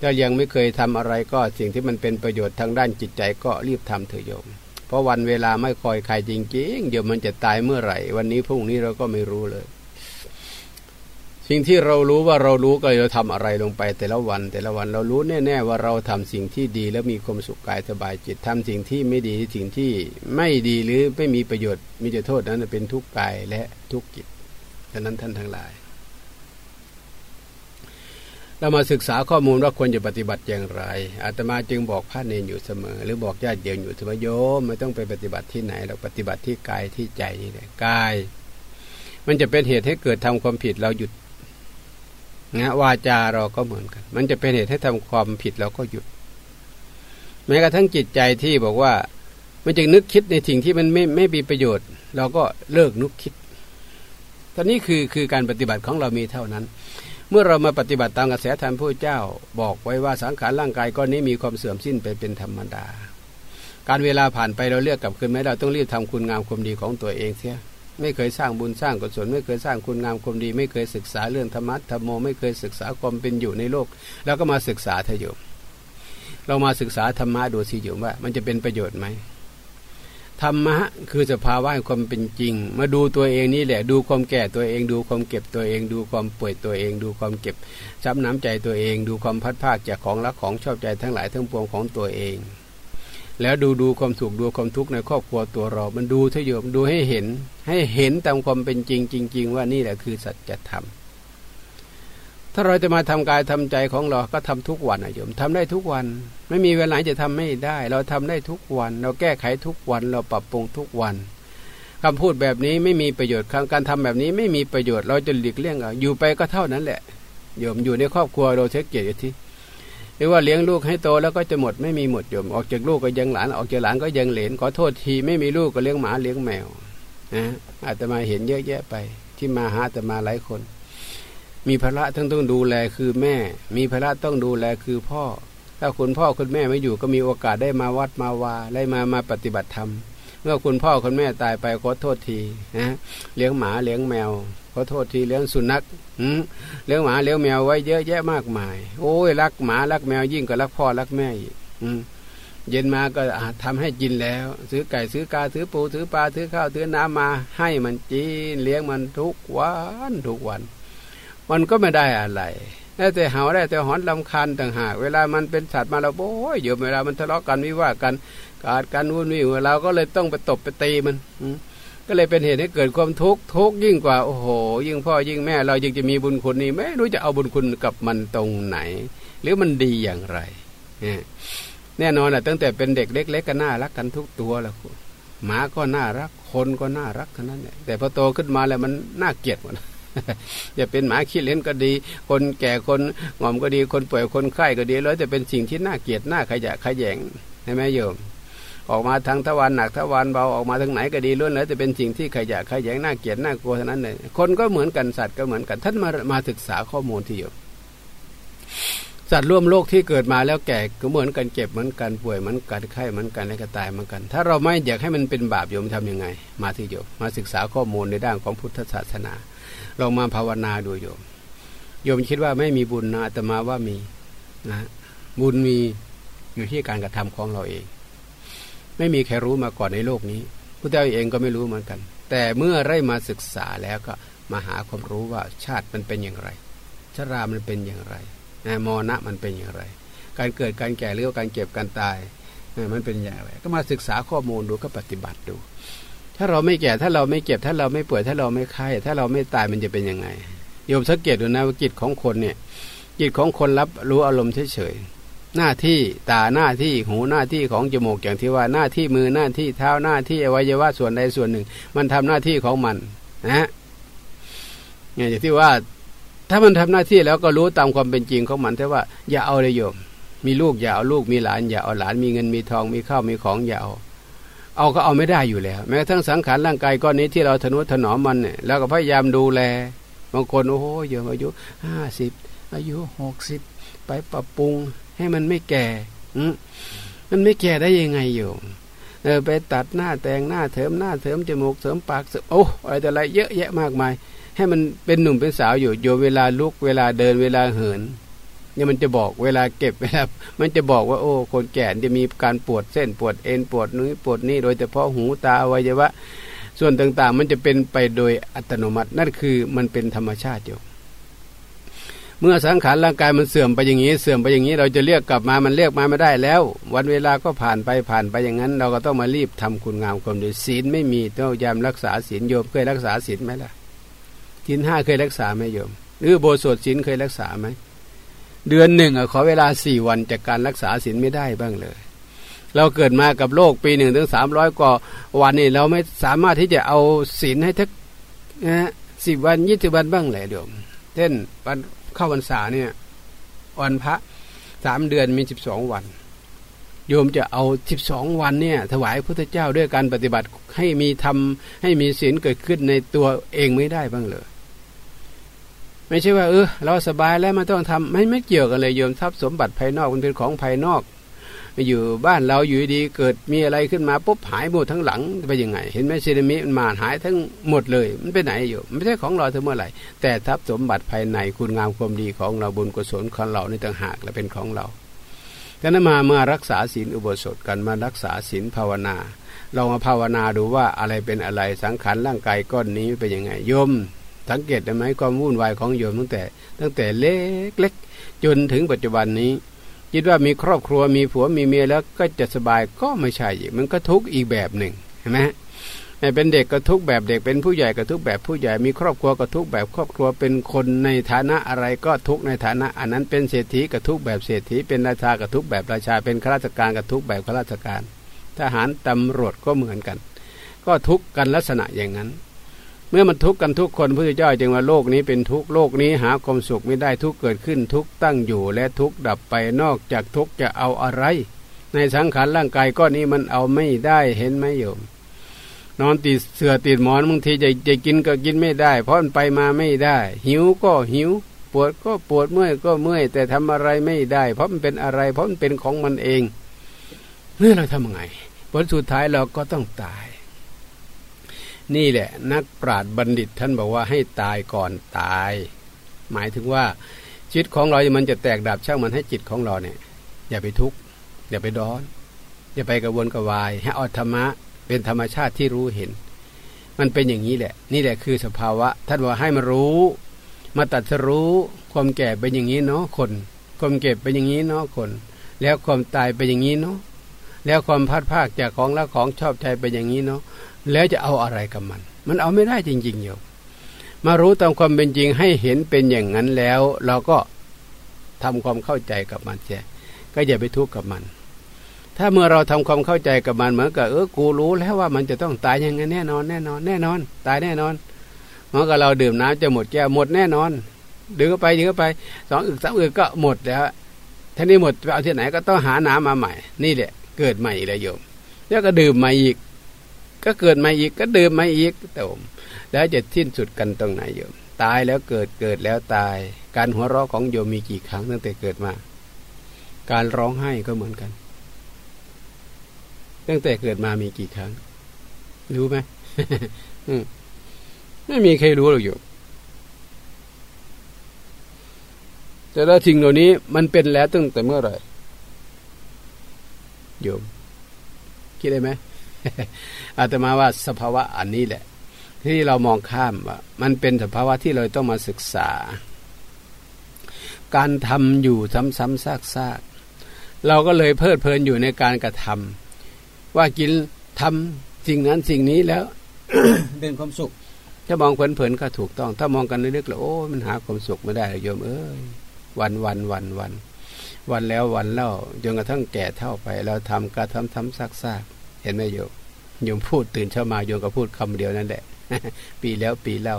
Speaker 2: ถ้ายังไม่เคยทำอะไรก็สิ่งที่มันเป็นประโยชน์ทางด้านจิตใจก็รีบทำเถิดโยม เพราะวันเวลาไม่คอยใครจริงๆเดี๋ยวมันจะตายเมื่อไหร่ วันนี้พรุ่งนี้เราก็ไม่รู้เลย สิ่งที่เรารู้ว่าเรารู้ก็เราทำอะไรลงไปแต่ละวัน แต่ละวันเรารู้แน่ๆว่าเราทำสิ่งที่ดีแล้วมีความสุขกายสบายจิตทำสิ่งที่ไม่ดีสิ่งที่ไม่ดีหรือไม่มีประโยชน์มีแต่โทษนั้นเป็นทุกข์กายและทุกข์จิตดังนั้นท่านทั้งหลาย เรามาศึกษาข้อมูลว่าควรจะปฏิบัติอย่างไร อาตมาจึงบอกพระเนรอยู่เสมอ หรือบอกญาติเดียวอยู่เสมอโยมไม่ต้องไปปฏิบัติที่ไหนเราปฏิบัติที่กายที่ใจนี่แหละกาย มันจะเป็นเหตุให้เกิดทำความผิดเราหยุด นะวาจาเราก็เหมือนกัน มันจะเป็นเหตุให้ทำความผิดเราก็หยุด แม้กระทั่งจิตใจที่บอกว่ามันจะนึกคิดในสิ่งที่มันไม่ไม่มีประโยชน์ เราก็เลิกนึกคิด ตอนนี้คือคือการปฏิบัติของเรามีเท่านั้น เมื่อเรามาปฏิบัติตามกระแสธรรมพระเจ้า บอกไว้ว่าสังขารร่างกายก้อนนี้มีความเสื่อมสิ้นไปเป็นธรรมดา การเวลาผ่านไปเราเลือกกลับคืนไหมเราต้องรีบทำคุณงามความดีของตัวเองเสีย ไม่เคยสร้างบุญสร้างกุศลไม่เคยสร้างคุณงามความดี ไม่เคยศึกษาเรื่องธรรมะธรรมโม ไม่เคยศึกษาความเป็นอยู่ในโลก แล้วก็มาศึกษาเถอโยมเรามาศึกษาธรรมะดูสิโยมว่า มันจะเป็นประโยชน์ไหมธรรมะคือสภาวะความเป็นจริง มาดูตัวเองนี่แหละ ดูความแก่ตัวเองดูความเก็บตัวเอง ดูความป่วยตัวเอง ดูความเก็บช้ำน้ำใจตัวเอง ดูความพัดภาคจากของรักของชอบใจทั้งหลายทั้งปวงของตัวเอง แล้วดูดูความสุขดูความทุกข์ในครอบครัวตัวเรา มันดูเถอะโยมดูให้เห็น ให้เห็นตามความเป็นจริงจริง ๆ ว่านี่แหละคือสัจธรรม ถ้าเราจะมาทำกายทำใจของเราก็ทำทุกวันนะโยมทำได้ทุกวัน ไม่มีเวลาจะทำไม่ได้ เราทำได้ทุกวัน เราแก้ไขทุกวัน เราปรับปรุงทุกวันคำพูดแบบนี้ไม่มีประโยชน์การทำแบบนี้ไม่มีประโยชน์ เราจะหลีกเลี่ยงอะอยู่ไปก็เท่านั้นแหละโยมอยู่ในครอบครัวเราเช็คเกียรติที่ หรือว่าเลี้ยงลูกให้โตแล้วก็จะหมดไม่มีหมดโยมออกจากลูกก็ยังหลานออกจากหลานก็ยังเหลนขอโทษทีไม่มีลูกก็เลี้ยงหมาเลี้ยงแมวนะอาตมาเห็นเยอะแยะไป ที่มาหาอาตมาหลายคน มีภาระทั้งต้องดูแลคือแม่ มีภาระต้องดูแลคือพ่อ ถ้าคุณพ่อคุณแม่ไม่อยู่ก็มีโอกาสได้มาวัดมาวาได้มามาปฏิบัติธรรมเมื่อคุณพ่อคุณแม่ตายไปขอโทษทีนะเลี้ยงหมาเลี้ยงแมว ขอโทษทีเลี้ยงสุนัขเลี้ยงหมาเลี้ยงแมวไว้เยอะแยะมากมาย โอ้ยรักหมารักแมวยิ่งกว่ารักพ่อรักแม่อีกเย็นมาก็ทำให้กินแล้ว ซื้อไก่ซื้อกาซื้อปูซื้อปลาซื้อข้าวซื้อน้ำมาให้มันจีนเลี้ยงมันทุกวันทุกวัน มันก็ไม่ได้อะไรได้แต่เห่าได้แต่หอนลำคาญต่างหากเวลามันเป็นสัตว์มาเราโอ้ยอยู่เวลามันทะเลาะกันวิวากันกาดกันวุ่นวี่เราก็เลยต้องไปตบไปตีมัน ก็เลยเป็นเหตุให้เกิดความทุกข์ทุกข์ยิ่งกว่าโอ้โห ยิ่งพ่อยิ่งแม่ เรายิ่งจะมีบุญคุณนี่ไม่รู้จะเอาบุญคุณกับมันตรงไหน หรือมันดีอย่างไรแน่นอนแหละตั้งแต่เป็นเด็กเล็ก ๆ ก็น่ารักกันทุกตัวแล้วหมาก็น่ารักคนก็น่ารักขนาดนั้นแต่พอโตขึ้นมาแล้วมันน่าเกลียดหมดจะเป็นหมาขี้เล่นก็ดี คนแก่คนงอมก็ดีคนป่วยคนไข้ก็ดีแล้วจะเป็นสิ่งที่น่าเกลียดน่าขยะขยงใช่ไหมโยม ออกมาทางทวารหนักทวารเบาออกมาทางไหนก็ดีล้วนแล้วจะเป็นสิ่งที่ขยะขยงน่าเกลียดน่ากลัวเท่านั้นเลยคนก็เหมือนกันสัตว์ก็เหมือนกันท่านมามาศึกษาข้อมูลที่อยู่สัตว์ร่วมโลกที่เกิดมาแล้วแก่ก็เหมือนกันเจ็บเหมือนกันป่วยเหมือนกันไข้เหมือนกันและก็ตายเหมือนกัน ถ้าเราไม่อยากให้มันเป็นบาปโยมทํำยังไง มาที่โยมมาศึกษาข้อมูลในด้านของพุทธศาสนาลองมาภาวนาดูโยม โยมคิดว่าไม่มีบุญนะแต่มาว่ามีนะบุญมีอยู่ที่การกระทำของเราเอง ไม่มีใครรู้มาก่อนในโลกนี้พระเจ้าเองก็ไม่รู้เหมือนกัน แต่เมื่อได้มาศึกษาแล้วก็มาหาความรู้ว่าชาติมันเป็นอย่างไร ชรามันเป็นอย่างไรมอนะมันเป็นอย่างไร การเกิดการแก่หรือการเก็บการตายมันเป็นอย่างไร ก็มาศึกษาข้อมูลดูก็ปฏิบัติดู ถ้าเราไม่แก่ถ้าเราไม่เก็บถ้าเราไม่ป่วยถ้าเราไม่ไข้ถ้าเราไม่ตายมันจะเป็นยังไงโยมสังเกตดูนะว่าจิตของคนเนี่ยจิตของคนรับรู้อารมณ์เฉยๆ หน้าที่ตาหน้าที่หูหน้าที่ของจมูกอย่างที่ว่าหน้าที่มือหน้าที่เท้าหน้าที่อวัยวะส่วนใดส่วนหนึ่ง มันทำหน้าที่ของมันนะเนี่ยอย่างที่ว่า ถ้ามันทำหน้าที่แล้วก็รู้ตามความเป็นจริงของมันแต่ว่า อย่าเอาเลยโยม มีลูกอย่าเอาลูกมีหลานอย่าเอาหลานมีเงินมีทองมีข้าวมีของอย่าเอาเอาก็เอาไม่ได้อยู่แล้ว แม้ทั้งสังขารร่างกายก้อนนี้ที่เราทนุถนอมมันเนี่ยแล้วก็พยายามดูแลบางคนโอ้โหเยอะอายุห้าสิบอายุหกสิบไปปรับปรุง ให้มันไม่แก่มันไม่แก่ได้ยังไงอยู่เออไปตัดหน้าแต่งหน้าเถิมหน้าเถิมจมูกเสริมปากเสริมโอ้อะไรแต่อะไรเยอะแยะมากมาย ให้มันเป็นหนุ่มเป็นสาวอยู่อยู่เวลาลุกเวลาเดินเวลาเหินเนี่ยมันจะบอกเวลาเก็บเวลามันจะบอกว่าโอ้ คนแก่จะมีการปวดเส้นปวดเอ็นปวดนื้อปวดนี่โดยเฉพาะหูตาอวัยวะ ส่วนต่างๆ มันจะเป็นไปโดยอัตโนมัตินั่นคือมันเป็นธรรมชาติอยู่ เมื่อสังขารร่างกายมันเสื่อมไปอย่างนี้ เสื่อมไปอย่างนี้ เราจะเรียกกลับมามันเรียกมาไม่ได้แล้ว วันเวลาก็ผ่านไปผ่านไปอย่างนั้น เราก็ต้องมารีบทำคุณงามความดีศีลไม่มีต้องยามรักษาศีลโยมเคยรักษาศีลไหมล่ะศีลห้าเคยรักษาไหมโยมหรือโบสถศีลเคยรักษาไหมเดือนหนึ่งขอเวลาสี่วันจากการรักษาศีลไม่ได้บ้างเลย เราเกิดมากับโลกปีหนึ่งถึงสามร้อยกว่าวันนี่เราไม่สามารถที่จะเอาศีลให้ทักนะสิบวันยี่สิบวันบ้างเลยเดี๋ยวเช่นวัน เข้าวันษาเนี่ยวันพระสามเดือนมีสิบสองวัน โยมจะเอาสิบสองวันเนี่ย ถวายพระเจ้าด้วยการปฏิบัติให้มีทำให้มีศีลเกิดขึ้นในตัวเองไม่ได้บ้างเลย ไม่ใช่ว่าเออเราสบายแล้วมันต้องทำไม่ไม่เกี่ยวกันเลยโยมทรัพย์สมบัติภายนอกมันเป็นของภายนอก อยู่บ้านเราอยู่ดีเกิดมีอะไรขึ้นมาปุ๊บหายหมดทั้งหลังไปยังไง เห็นไหมสึนามิมันมาหายทั้งหมดเลย มันไปไหนอยู่ไม่ใช่ของเราทั้งเมื่อไหร่แต่ทรัพย์สมบัติภายในคุณงามความดีของเราบุญกุศลของเรานี่ต่างหากแหละเป็นของเราดังนั้นมามื่อรักษาศีลอุโบสถกันมารักษาศีลภาวนาลองมาภาวนาดูว่าอะไรเป็นอะไรสังขารร่างกายก้อนนี้เป็นยังไงโยม สังเกตได้ไหมความวุ่นวายของโยมตั้งแต่ ตั้งแต่เล็กเล็กจนถึงปัจจุบันนี้ คิดว่ามีครอบครัวมีผัวมีเมียแล้วก็จะสบายก็ไม่ใช่มันก็ทุกข์อีกแบบหนึ่งเห็นไหมเป็นเด็กก็ทุกแบบเด็กเป็นผู้ใหญ่ก็ทุกแบบผู้ใหญ่มีครอบครัวก็ทุกแบบครอบครัวเป็นคนในฐานะอะไรก็ทุกในฐานะ อันนั้นเป็นเศรษฐีก็ทุกแบบเศรษฐีเป็นราชาก็ทุกแบบราชาเป็นข้าราชการก็ทุกแบบข้าราชการ ทหารตำรวจก็เหมือนกัน ก็ทุกกันลักษณะอย่างนั้น มื่อมันทุกข์กันทุกคนพระเจ้าจึงว่าโลกนี้เป็นทุกโลกนี้หาความสุขไม่ได้ทุกเกิดขึ้นทุกตั้งอยู่ และทุกดับไปนอกจากทุกจะเอาอะไร ในสังขารร่างกายก็นี้มันเอาไม่ได้เห็นไหมโยม นอนติดเสือติดหมอนบางทีจะจะกินก็กินไม่ได้ เพราะมันไปมาไม่ได้ หิวก็หิว ปวดก็ปวดเมื่อยก็เมื่อย แต่ทำอะไรไม่ได้ เพราะมันเป็นอะไร เพราะมันเป็นของมันเองเมื่อเราทำไงผลสุดท้ายเราก็ต้องตาย นี่แหละนักปราชญ์บัณฑิตท่านบอกว่าให้ตายก่อนตาย หมายถึงว่าจิตของเรา มันจะแตกดับช่างมันให้จิตของเราเนี่ย อย่าไปทุกข์อย่าไปร้อน อย่าไปกระวนกระวาย ให้อธรรมะเป็นธรรมชาติที่รู้เห็น มันเป็นอย่างนี้แหละ นี่แหละคือสภาวะ ท่านว่าให้มารู้ มาตัดสรู้ความแก่เป็นอย่างนี้เนาะคน ความเก็บเป็นอย่างนี้เนาะคน แล้วความตายเป็นอย่างนี้เนาะแล้วความพัดภาคจากของละของชอบใจเป็นอย่างนี้เนาะ แล้วจะเอาอะไรกับมัน มันเอาไม่ได้จริงๆโยมมารู้ตามความเป็นจริงให้เห็นเป็นอย่างนั้นแล้ว เราก็ทำความเข้าใจกับมันเสียก็อย่าไปทุกข์กับมัน ถ้าเมื่อเราทำความเข้าใจกับมันเหมือนกับเออกูรู้แล้วว่ามันจะต้องตายยังไงแน่นอนแน่นอนแน่นอน ตายแน่นอนเหมือนกับเราดื่มน้ำจะหมดแก้วหมดแน่นอนดื่มเข้าไปดื่มเข้าไปสองอึกสามอึกก็หมดแล้วท่านี้หมดไปเอาที่ไหนก็ต้องหาน้ำมาใหม่ นี่แหละเกิดใหม่เลยโยม แล้วก็ดื่มใหม่อีก ก็เกิดม่อีกก็ดื่มม่อีกแต่ผมแล้วจะสิ้นสุดกันตรงไหนโยม ตายแล้วเกิดเกิดแล้วตาย การหัวเราะของโยมมีกี่ครั้งตั้งแต่เกิดมา การร้องไห้ก็เหมือนกัน ตั้งแต่เกิดมามีกี่ครั้ง รู้ไหมไม่มีใครรู้หรอกโยมแต่ละสิ่งเหล่านี้มันเป็นแล้วตั้งแต่เมื่อไหร่โยมคิดได้ไหม อาตมาว่าสภาวะอันนี้แหละ ที่เรามองข้ามว่ามันเป็นสภาวะที่เราต้องมาศึกษา การทำอยู่ซ้ำๆซากๆเราก็เลยเพลิดเพลินอยู่ในการกระทำว่ากินทำสิ่งนั้นสิ่งนี้แล้วเป็นความสุข ถ้ามองเพลินๆก็ถูกต้อง ถ้ามองกันลึกๆแล้วโอ้มันหาความสุขไม่ได้โยมเอ้ยวันวันวันวันวันแล้ววันเล่าจนกระทั่งแก่เท่าไป เราทำกระทำทำซักซากเห็นไหมโยม โยมพูดตื่นเช้ามาโยมก็พูดคำเดียวนั่นแหละ ปีแล้วปีเล่า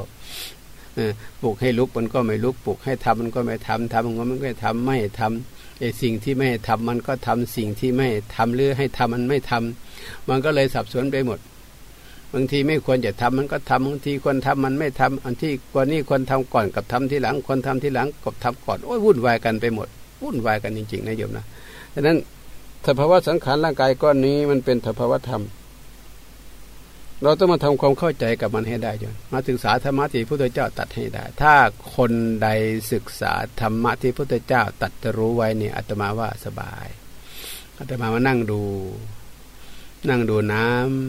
Speaker 2: ปลุกให้ลุกมันก็ไม่ลุกปลุกให้ทำมันก็ไม่ทำทำมันก็ไม่ทำไม่ทำไอ้สิ่งที่ไม่ทำมันก็ทำสิ่งที่ไม่ทำหรือให้ทำมันไม่ทำมันก็เลยสับสนไปหมด บางทีไม่ควรจะทำมันก็ทำบางทีควรทำมันไม่ทำอันที่ควรนี่ควรทำก่อนกับทำที่หลังควรทำที่หลังกับทำก่อนโอ้ยวุ่นวายกันไปหมดวุ่นวายกันจริงๆนะโยมนะดังนั้นสภาวะสังขารร่างกายก้อนนี้มันเป็นสภาวะธรรม เราต้องมาทำความเข้าใจกับมันให้ได้จนมาศึกษาธรรมะที่พระพุทธเจ้าตัดให้ได้ ถ้าคนใดศึกษาธรรมะที่พระพุทธเจ้าตัดจะรู้ไว้เนี่ยอาตมาว่าสบายอาตมามานั่งดู นั่งดูน้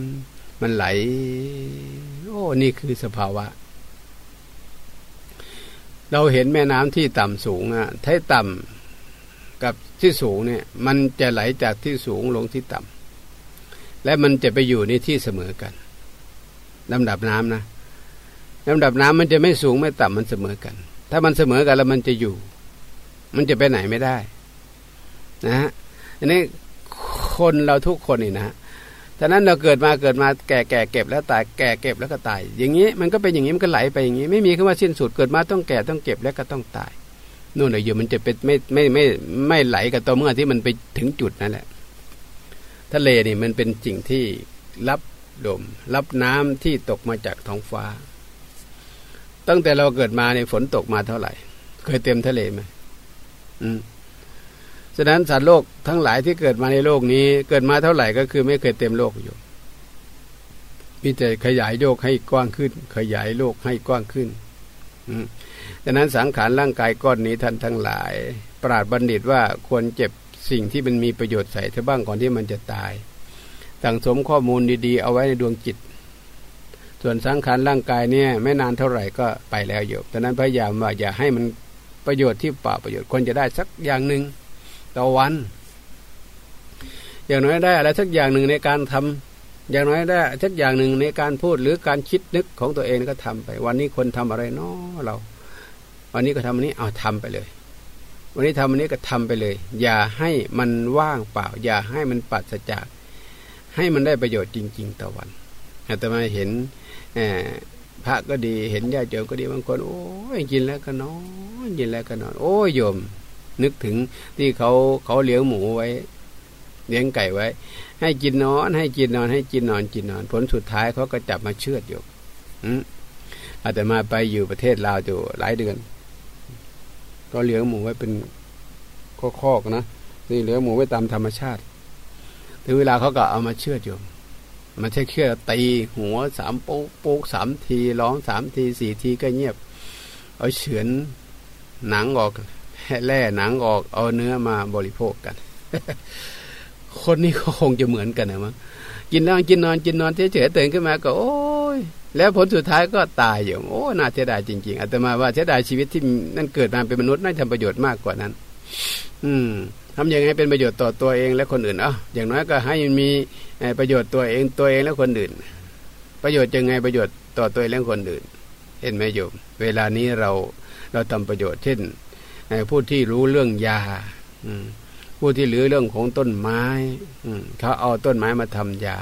Speaker 2: ำมันไหล โอ้นี่คือสภาวะ เราเห็นแม่น้ำที่ต่ำสูงอะถ้าต่ำกับที่สูงเนี่ย มันจะไหลจากที่สูงลงที่ต่ำและมันจะไปอยู่ในที่เสมอกัน ลำดับน้ำนะลำดับน้ำมันจะไม่สูงไม่ต่ำมันเสมอกัน ถ้ามันเสมอกันแล้วมันจะอยู่ มันจะไปไหนไม่ได้ นะฮะอันนี้คนเราทุกคนนี่นะฉะนั้นเราเกิดมาเกิดมาแก่แก่เก็บแล้วตายแก่เก็บแล้วก็ตาย อย่างนี้มันก็เป็นอย่างนี้มันก็ไหลไปอย่างนี้ ไม่มีคำว่าสิ้นสุดเกิดมาต้องแก่ต้องเก็บแล้วก็ต้องตายนู่นเลยอยู่มันจะเป็นไม่ไม่ไม่ไม่ไหลกับตัวเมื่อที่มันไปถึงจุดนั่นแหละ ทะเลนี่มันเป็นสิ่งที่รับ ลมรับน้ำที่ตกมาจากท้องฟ้า ตั้งแต่เราเกิดมาในฝนตกมาเท่าไหร่ เคยเต็มทะเลไหมอืมฉะนั้นสัตว์โลกทั้งหลายที่เกิดมาในโลกนี้ เกิดมาเท่าไหร่ก็คือไม่เคยเต็มโลกอยู่มีแต่ขยายโลกให้กว้างขึ้น ขยายโลกให้กว้างขึ้นดังนั้นสังขารร่างกายก้อนนี้ท่านทั้งหลาย ปราดบัณฑิตว่าควรเจ็บสิ่งที่มันมีประโยชน์ใส่เธอบ้างก่อนที่มันจะตาย สั่งสมข้อมูลดีๆ เอาไว้ในดวงจิต ส่วนสังขารร่างกายเนี่ย ไม่นานเท่าไหร่ก็ไปแล้วโยมดังนั้นพยายามว่าอย่าให้มันประโยชน์ที่ป่าประโยชน์ควรจะได้สักอย่างหนึ่งต่อวัน อย่างน้อยได้อะไรสักอย่างหนึ่งในการทำอย่างน้อยได้สักอย่างหนึ่งในการพูดหรือการคิดนึกของตัวเองก็ทำไป วันนี้คนทำอะไรเนาะเรา วันนี้ก็ทำอันนี้เอาทำไปเลย วันนี้ทำอันนี้ก็ทำไปเลย อย่าให้มันว่างเปล่า อย่าให้มันปัสจาก ให้มันได้ประโยชน์จริง ๆ ต่อวันอาตมาเห็นพระก็ดีเห็นญาติโยมก็ดีบางคน โอ้ยกินแล้วก็นอนกินแล้วก็นอน โอ้ยโยม นึกถึงที่เขาเขาเลี้ยงหมูไว้ เลี้ยงไก่ไว้ ให้กินนอน ให้กินนอน ให้กินนอนกินนอน ผลสุดท้ายเขาก็จับมาเชือดอยู่อาตมาไปอยู่ประเทศลาวอยู่หลายเดือน ก็เลี้ยงหมูไว้เป็นคอกๆนะนี่เลี้ยงหมูไว้ตามธรรมชาติ ถึงเวลาเขาก็เอามาเชื่อดโยมมันใช่เชื่อตีหัวสามปุ๊กปุ๊กสามทีร้องสามทีสี่ทีก็เงียบ เอาเฉือนหนังออกแล่หนังออกเอาเนื้อมาบริโภคกัน คนนี้ก็คงจะเหมือนกันนะมั้งกินนอนกินนอนกินนอนเฉยๆตื่นขึ้นมาก็โอ้ยแล้วผลสุดท้ายก็ตายอยู่โอ้น่าเสียดายจริงๆอาตมาว่าเสียดายชีวิตที่นั่นเกิดมาเป็นมนุษย์น่าทำประโยชน์มากกว่านั้น อืม ทำยังไงเป็นประโยชน์ต่อตัวเองและคนอื่นอะอย่างน้อยก็ให้มีประโยชน์ตัวเองตัวเองและคนอื่น ประโยชน์ยังไงประโยชน์ต่อตัวเองและคนอื่น เห็นไหมโยมเวลานี้เราเราทำประโยชน์เช่นผู้ที่รู้เรื่องยาผู้ที่รู้เรื่องของต้นไม้เขาเอาต้นไม้มาทำยา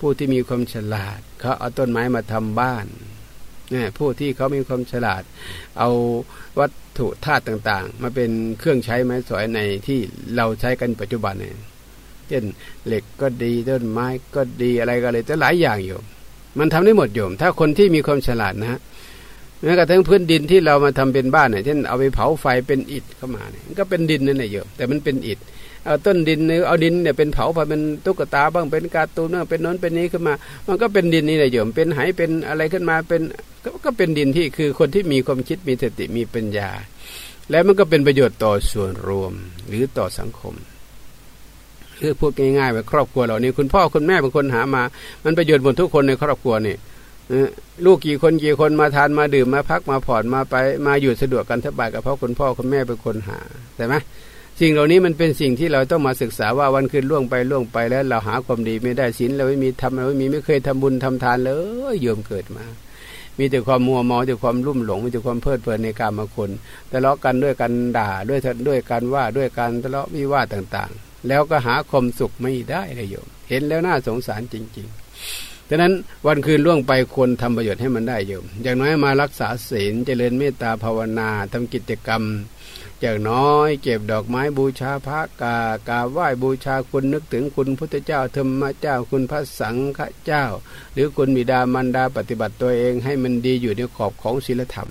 Speaker 2: ผู้ที่มีความฉลาดเขาเอาต้นไม้มาทำบ้านผู้ที่เขามีความฉลาด เอาวัต ถุธาตุต่างๆ มาเป็นเครื่องใช้ไม้สอยในที่เราใช้กันปัจจุบันเนี่ยเช่นเหล็กก็ดีต้นไม้ก็ดีอะไรก็เลยจะหลายอย่างอยู่ มันทำได้หมดโยม ถ้าคนที่มีความฉลาดนะฮะแม้กระทั่งพื้นดินที่เรามาทำเป็นบ้านเนี่ยเช่นเอาไปเผาไฟเป็นอิฐเข้ามาเนี่ยก็เป็นดินนั่นแหละโยมแต่มันเป็นอิฐ เอาต้นดินเอเอาดินเนี่ยเป็นเผาไปเป็นตุ๊กตาบ้างเป็นการ์ตูนบ้างเป็นน้นเป็นนี้ขึ้นมา มันก็เป็นดินนี่แหละโยมเป็นไหเป็นอะไรขึ้นมาเป็นก็เป็นดินที่คือคนที่มีความคิดมีสติมีปัญญา แล้วมันก็เป็นประโยชน์ต่อส่วนรวมหรือต่อสังคมคือพูดง่ายๆว่าครอบครัวเรานี่คุณพ่อคุณแม่เป็นคนหามา มันประโยชน์หมดทุกคนในครอบครัวนี่ลูกกี่คนกี่คนมาทานมาดื่มมาพักมาผ่อนมาไปมาอยู่สะดวกกันสบายกับเพราะคุณพ่อคุณแม่เป็นคนหาใช่ไหม สิ่งเหล่านี้มันเป็นสิ่งที่เราต้องมาศึกษาว่าวันคืนล่วงไปล่วงไปแล้ว เราหาความดีไม่ได้ศีลเราไม่มีทำเราไม่มีไม่เคยทำบุญทำทานเลยโยมเกิดมา มีแต่ความมัวเมาแต่ความรุ่มหลงมีแต่ความเพลิดเพลินในการมาคนทะเลาะกันด้วยกันด่าด้วยด้วยการว่าด้วยการทะเลาะวิวาทต่างๆ แล้วก็หาความสุขไม่ได้เลยโยม เห็นแล้วน่าสงสารจริง ๆดังนั้นวันคืนล่วงไปควรทำประโยชน์ให้มันได้โยมอย่างน้อยมารักษาศีลเจริญเมตตาภาวนาทำกิจกรรม จากน้อย เก็บดอกไม้บูชาพระกากาไหว้บูชาคุณนึกถึงคุณพุทธเจ้าธรรมเจ้าคุณพระสังฆเจ้า หรือคุณบิดามารดาปฏิบัติตัวเองให้มันดีอยู่ในขอบของศีลธรรม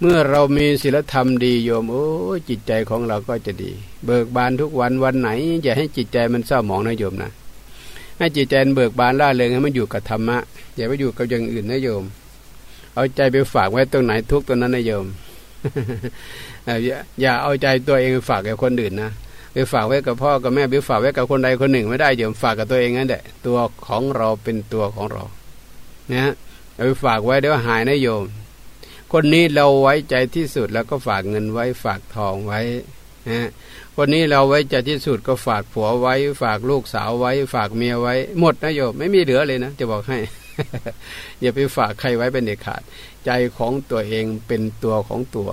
Speaker 2: เมื่อเรามีศีลธรรมดีโยมโอ้จิตใจของเราก็จะดี เบิกบานทุกวันวันไหน อย่าให้จิตใจมันเศร้าหมองนะโยมนะให้จิตใจเบิกบานล่าเริงให้มันอยู่กับธรรมะอย่าไปอยู่กับอย่างอื่นนะโยม เอาใจไปฝากไว้ตรงไหนทุกตรงนั้นนะโยม อย่าเอาใจตัวเองฝากกับคนอื่นนะไปฝากไว้กับพ่อกับแม่ไปฝากไว้กับคนใดคนหนึ่งไม่ได้เดี๋ยวฝากกับตัวเองนั่นแหละตัวของเราเป็นตัวของเรานะเอาไปฝากไว้เดี๋ยวหายนะโยม คนนี้เราไว้ใจที่สุดแล้วก็ฝากเงินไว้ฝากทองไว้นะคนนี้เราไว้ใจที่สุดก็ฝากผัวไว้ ฝากลูกสาวไว้ ฝากเมียไว้ หมดนะโยม ไม่มีเหลือเลยนะจะบอกให้ อย่าไปฝากใครไว้เป็นเด็ดขาด ใจของตัวเองเป็นตัวของตัว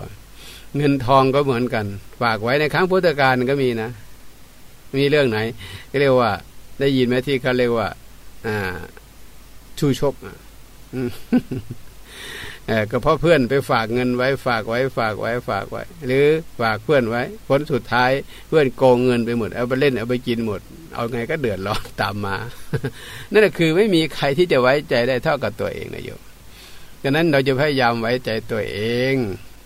Speaker 2: เงินทองก็เหมือนกัน ฝากไว้ในครั้งพุทธกาลก็มีนะ มีเรื่องไหนก็เรียกว่า ได้ยินไหมที่เขาเรียกว่า อ่าชูชกอะ ก็เพราะเพื่อนไปฝากเงินไว้ฝากไว้ฝากไว้ฝากไว้ หรือฝากเพื่อนไว้ผลสุดท้ายเพื่อนโกงเงินไปหมดเอาไปเล่นเอาไปกินหมด เอาไงก็เดือดร้อนตามมา นั่นคือไม่มีใครที่จะไว้ใจได้เท่ากับตัวเองนะโยมดังนั้นเราจะพยายามไว้ใจตัวเอง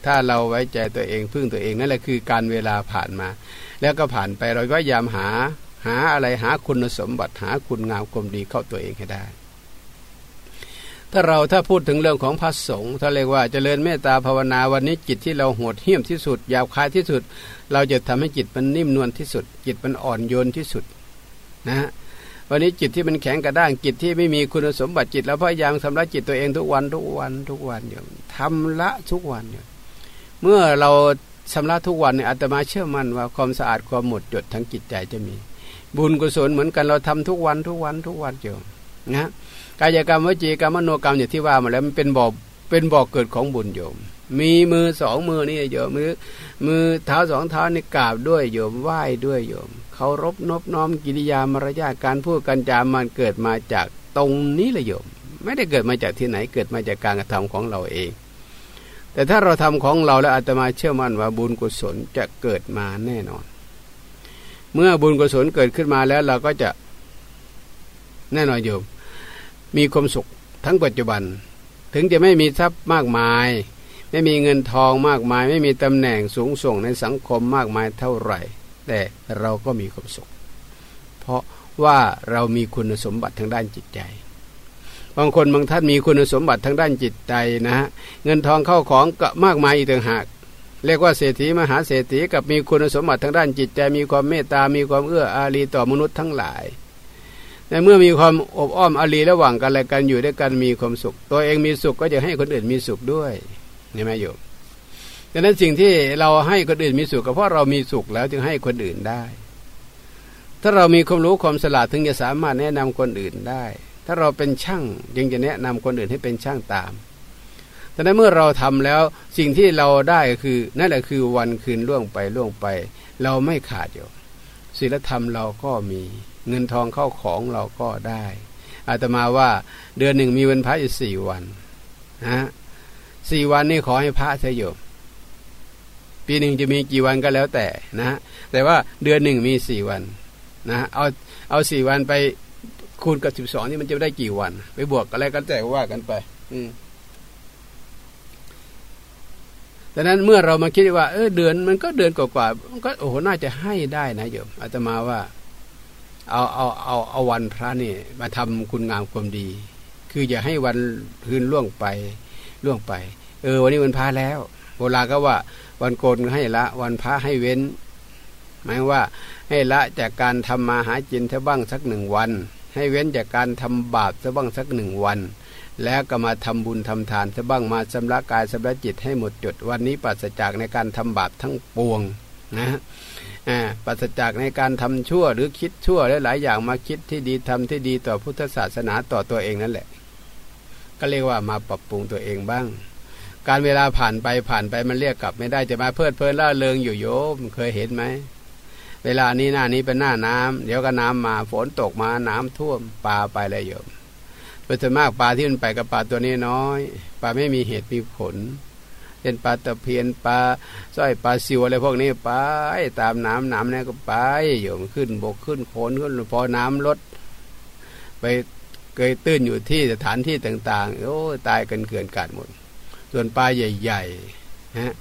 Speaker 2: ถ้าเราไว้ใจตัวเองพึ่งตัวเองนั่นแหละคือการเวลาผ่านมา แล้วก็ผ่านไปเราก็พยายามหาหาอะไรหาคุณสมบัติหาคุณงามความดีเข้าตัวเองให้ได้ ถ้าเราถ้าพูดถึงเรื่องของพระสงฆ์ถ้าเรียกว่าจเจริญเมตตาภาวนาวันนี้จิตที่เราโหดเหี้ยมที่สุดยาวคายที่สุด เราจะทำให้จิตมันนิ่มนวลที่สุด จิตมันอ่อนโยนที่สุดนะวันนี้จิตที่มันแข็งกระด้างจิตที่ไม่มีคุณสมบัติจิตแล้วพยายามทำละจิตตัวเองทุกวันทุกวันทุกวันอยู่ทำละทุกวันอยู่เมื่อเราชำระทุกวันเนี่ยอาตมาเชื่อมั่นว่าความสะอาดความหมดจดทั้งจิตใจจะมี บุญกุศลเหมือนกันเราทำทุกวันทุกวันทุกวันอยู่ นะกายกรรมวจีกรรมมโนกรรมอย่างที่ว่ามาแล้วมันเป็นบ่อเป็นบ่อเกิดของบุญโยม มีมือสองมือนี่โยมมือมือเท้าสองเท้านี่กราบด้วยโยมไหว้ด้วยโยมเคารพนบน้อมกิริยามารยาทการพูดกันจามันเกิดมาจากตรงนี้เลยโยม ไม่ได้เกิดมาจากที่ไหนเกิดมาจากการกระทำของเราเอง แต่ถ้าเราทำของเราแล้วอาตมาเชื่อมั่นว่าบุญกุศลจะเกิดมาแน่นอน เมื่อบุญกุศลเกิดขึ้นมาแล้วเราก็จะแน่นอนโยม มีความสุขทั้งปัจจุบัน ถึงจะไม่มีทรัพย์มากมาย ไม่มีเงินทองมากมาย ไม่มีตำแหน่งสูงส่งในสังคมมากมายเท่าไหร่ แต่เราก็มีความสุข เพราะว่าเรามีคุณสมบัติทางด้านจิตใจ บางคนบางท่านมีคุณสมบัติทางด้านจิตใจนะฮะเงินทองเข้าของก็มากมายอีกต่างหากเรียกว่าเศรษฐีมหาเศรษฐีกับมีคุณสมบัติทางด้านจิตใจ มีความเมตตา มีความเอื้ออารีต่อมนุษย์ทั้งหลาย แต่เมื่อมีความอบอ้อมอารีระหว่างกันและกันอยู่ด้วยกันมีความสุข ตัวเองมีสุขก็จะให้คนอื่นมีสุขด้วยนี่ไหมโยมดังนั้นสิ่งที่เราให้คนอื่นมีสุขก็เพราะเรามีสุขแล้วจึงให้คนอื่นได้ ถ้าเรามีความรู้ความสลาดถึงจะสามารถแนะนำคนอื่นได้ ถ้าเราเป็นช่างยังจะแนะนำคนอื่นให้เป็นช่างตามแต่นั้นเมื่อเราทำแล้วสิ่งที่เราได้คือนั่นแหละคือวันคืนล่วงไปล่วงไป เราไม่ขาดอยู่ศีลธรรมเราก็มี เงินทองเข้าของเราก็ได้อาตมาว่าเดือนหนึ่งมีวันพระอยู่สี่วันนะสี่วันนี่ขอให้พระเฉยอยู่ปีหนึ่งจะมีกี่วันก็แล้วแต่นะแต่ว่าเดือนหนึ่งมีสี่วันนะเอาเอาสี่วันไปคูณกับสิบสองนี่มันจะได้กี่วัน ไปบวกอะไรกันแต่ว่ากันไป อืมดังนั้นเมื่อเรามาคิดว่าเออเดือนมันก็เดือนกว่าๆมันก็โอ้โหน่าจะให้ได้นะโยมอาตมาว่า เอาเอาเอาเอาวันพระนี่มาทำคุณงามความดี คืออย่าให้วันคืนล่วงไปล่วงไป เออ วันนี้วันพระแล้ว โบราณก็ว่า วันโกนให้ละ วันพระให้เว้น หมายว่าให้ละจากการทำมาหาจินเท่าบ้างสักหนึ่งวัน ให้เว้นจากการทำบาปเท่าบ้างสักหนึ่งวัน แล้วก็มาทำบุญทำทานเท่าบ้างมาชำระกายชำระจิตให้หมดจด วันนี้ปราศจากในการทำบาปทั้งปวงนะ ปัสจากในการทำชั่วหรือคิดชั่วและหลายอย่างมาคิดที่ดีทำที่ดีต่อพุทธศาสนาต่อตัวเองนั่นแหละ ก็เรียกว่ามาปรับปรุงตัวเองบ้าง การเวลาผ่านไปผ่านไปมันเรียกกลับไม่ได้จะมาเพลิดเพลินล่าเริงอยู่โยมเคยเห็นไหมเวลานี้หน้านี้เป็นหน้าน้ำเดี๋ยวก็น้ำมาฝนตกมาน้ำท่วมปลาไปเลยโยมเป็นส่วนมากปลาที่มันไปกับปลาตัวนี้น้อยปลาไม่มีเหตุมีผล เป็นปลาตะเพียนปลาสร้อยปลาซิวอะไรพวกนี้ไปตามน้ำน้ำนี่ยก็ไปอยู่ขึ้นบกขึ้นโขนขึ้นพอน้ำลด ไปเกยตื้นอยู่ที่สถานที่ต่างๆโอ้ตายกันเกินกาดหมด ส่วนปลาใหญ่ๆฮะ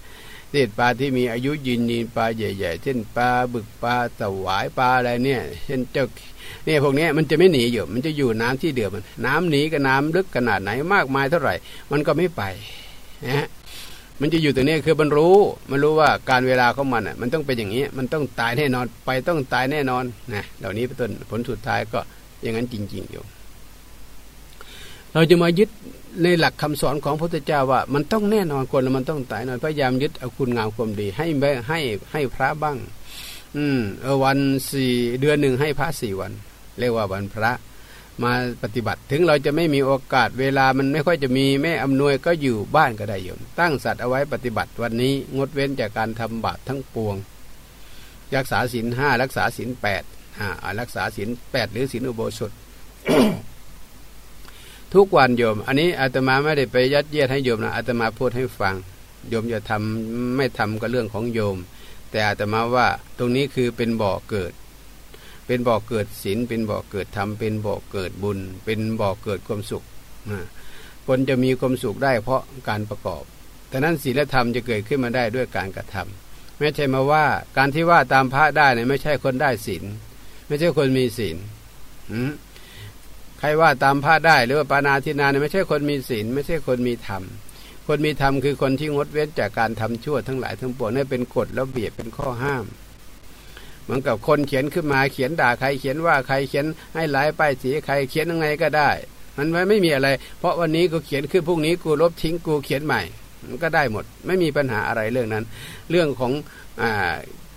Speaker 2: เด็ดปลาที่มีอายุยืนยืนปลาใหญ่ ๆ เช่นปลาบึกปลาสวายปลาอะไรเนี่ย เช่นเจ้าเนี่ยพวกนี้มันจะไม่หนีอยู่ มันจะอยู่น้ำที่เดือดมัน น้ำหนีกับน้ำลึกขนาดไหนมากมายเท่าไหร่ มันก็ไม่ไปนะ มันจะอยู่ตรงนี้คือมันรู้มันรู้ว่าการเวลาของมันอะมันต้องเป็นอย่างนี้ มันต้องตายแน่นอนไปต้องตายแน่นอนนะเหล่านี้เป็นต้นผลสุดท้ายก็อย่างนั้นจริง ๆ อยู่ เราจะมายึดในหลักคำสอนของพระพุทธเจ้าว่า มันต้องแน่นอนคนล้วมันต้องตายนอนพยายามยึดเอาคุณงามความดี ให้ให้ให้พระบ้าง อืมเออวันสี่เดือนหนึ่งให้พระสี่วัน เรียกว่าวันพระ มาปฏิบัติ ถึงเราจะไม่มีโอกาสเวลามันไม่ค่อยจะมีแม่อำนวยก็อยู่บ้านก็ได้โยมตั้งสัตว์เอาไว้ปฏิบัติวันนี้งดเว้นจากการทำบาปทั้งปวง รักษาศีลห้ารักษาศีลแปดอ่ารักษาศีลแปดหรือศีลอุโบสถทุกวันโยม อันนี้อาตมาไม่ได้ไปยัดเยียดให้โยมนะอาตมาพูดให้ฟัง โยมจะทำไม่ทำก็เรื่องของโยม แต่อาตมาว่าตรงนี้คือเป็นบ่อเกิด เป็นบ่อเกิดศีลเป็นบ่อเกิดธรรมเป็นบ่อเกิดบุญ เป็นบ่อเกิดความสุขคนจะมีความสุขได้เพราะการประกอบแต่นั้นศีลธรรมจะเกิดขึ้นมาได้ด้วยการกระทำไม่ใช่มาว่าการที่ว่าตามพระได้เนี่ยไม่ใช่คนได้ศีลไม่ใช่คนมีศีลใครว่าตามพระได้หรือว่าปานาทินาเนี่ยไม่ใช่คนมีศีลไม่ใช่คนมีธรรมคนมีธรรมคือคนที่งดเว้นจากการทำชั่วทั้งหลายทั้งปวงนี่เป็นกฎระเบียบเป็นข้อห้าม เหมือนกับคนเขียนขึ้นมาเขียนด่าใครเขียนว่าใครเขียนให้หลายป้ายสีใครเขียนยังไงก็ได้ มันไม่มีอะไร เพราะวันนี้กูเขียนขึ้นพรุ่งนี้กูลบทิ้งกูเขียนใหม่ มันก็ได้หมด ไม่มีปัญหาอะไรเรื่องนั้น เรื่องของอ่า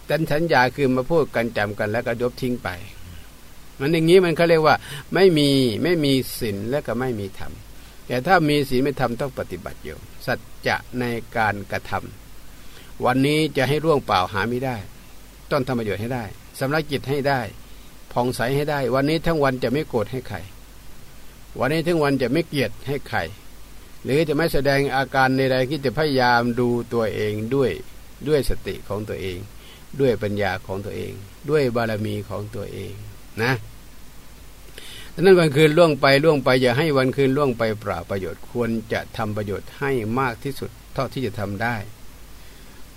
Speaker 2: ดันสัญญาคือมาพูดกันจำกันแล้วก็ยบทิ้งไป มันอย่างนี้มันเขาเรียกว่า ไม่มีไม่มีศีลและก็ไม่มีธรรมแต่ถ้ามีศีลไม่ธรรมต้องปฏิบัติอยู่ สัจจะในการกระทำวันนี้จะให้ร่วงเปล่าหาไม่ได้ ต้องทำประโยชน์ให้ได้สำลักจิตให้ได้ผ่องใสให้ได้ วันนี้ทั้งวันจะไม่โกรธให้ใครวันนี้ทั้งวันจะไม่เกลียดให้ใครหรือจะไม่แสดงอาการในใดที่จะพยายามดูตัวเองด้วยด้วยสติของตัวเอง ด้วยปัญญาของตัวเอง ด้วยบารมีของตัวเองนะดังนั้นวันคืนล่วงไปล่วงไปอย่าให้วันคืนล่วงไปเปล่าประโยชน์ควรจะทำประโยชน์ให้มากที่สุดเท่าที่จะทำได้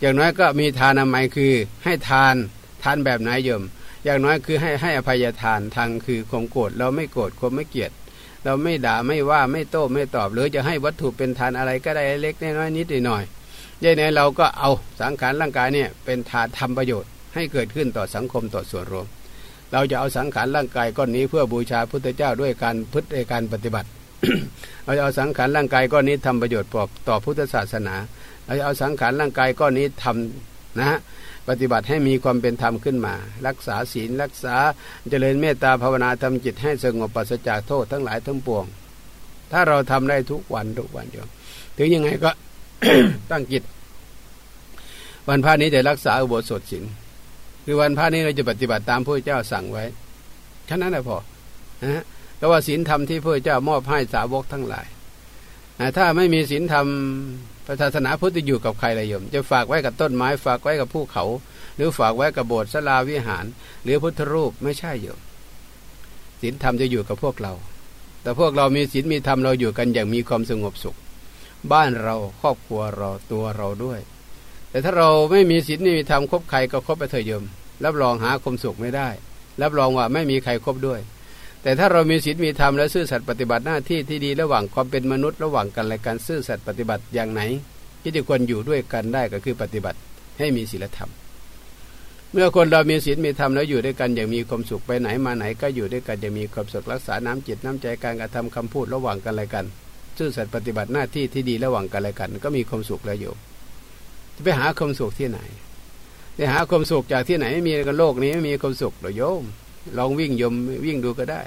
Speaker 2: อย่างน้อยก็มีทานอมัยคือให้ทานทานแบบไหนโยม อย่างน้อยคือให้ให้อภัยทานทางคือความโกรธเราไม่โกรธความไม่เกลียด เราไม่ด่าไม่ว่าไม่โต้ไม่ตอบ หรือจะให้วัตถุเป็นทานอะไรก็ได้เล็กน้อยนิดหน่อยยัยไหนเราก็เอาสังขารร่างกายเนี่ยเป็นทานทำประโยชน์ ให้เกิดขึ้นต่อสังคมต่อส่วนรวม เราจะเอาสังขารร่างกายก้อนนี้เพื่อบูชาพุทธเจ้าด้วยการพฤติการปฏิบัติ เราจะเอาสังขารร่างกายก้อนนี้ทำประโยชน์ต่อพุทธศาสนา เราจะเอาสังขารร่างกายก้อนนี้ทำนะฮะปฏิบัติให้มีความเป็นธรรมขึ้นมา รักษาศีลรักษาเจริญเมตตาภาวนาทำจิตให้สงบปัสจากโทษทั้งหลายทั้งปวง ถ้าเราทำได้ทุกวันทุกวันโยมถึงยังไงก็ตั้งจิต วันพระนี้จะรักษาอุโบสถศีลคือวันพระนี้เราจะปฏิบัติตามพระเจ้าสั่งไว้แค่นั้นแหละพอนะฮะเพราะว่าศีลธรรมที่พระเจ้ามอบให้สาวกทั้งหลายถ้าไม่มีศีลธรรม ศาสนาพุทธอยู่กับใครลยโยม จะฝากไว้กับต้นไม้ ฝากไว้กับภูเขา หรือฝากไว้กับโบสถ์สลาวิหาร หรือพุทธรูปไม่ใช่โยมศีลธรรมจะอยู่กับพวกเรา แต่พวกเรามีศีลมีธรรมเราอยู่กันอย่างมีความสงบสุข บ้านเราครอบครัวเราตัวเราด้วย แต่ถ้าเราไม่มีศีลไม่มีธรรมคบใครก็คบไปเถอะโยมรับรองหาความสุขไม่ได้ รับรองว่าไม่มีใครครบด้วย แต่ถ้าเรามีศีลมีธรรมและซื่อสัตย์ปฏิบัติหน้าที่ที่ดีระหว่างความเป็นมนุษย์ระหว่างกันและการซื่อสัตย์ปฏิบัติอย่างไหน ที่จะควรอยู่ด้วยกันได้ก็คือปฏิบัติให้มีศีลธรรม เมื่อคนเรามีศีลมีธรรมแล้วอยู่ด้วยกันอย่างมีความสุขไปไหนมาไหนก็อยู่ด้วยกันอย่างมีความสุขรักษาน้ำจิตน้ำใจการกระทำคำพูดระหว่างกันและกัน ซื่อสัตย์ปฏิบัติหน้าที่ที่ดีระหว่างกันและกัน ก็มีความสุขแล้วอยู่ไปหาความสุขที่ไหนไปหาความสุขจากที่ไหนไม่มีกันโลกนี้ไม่มีความสุขหรอโยม ลองวิ่งยมวิ่งดูก็ได้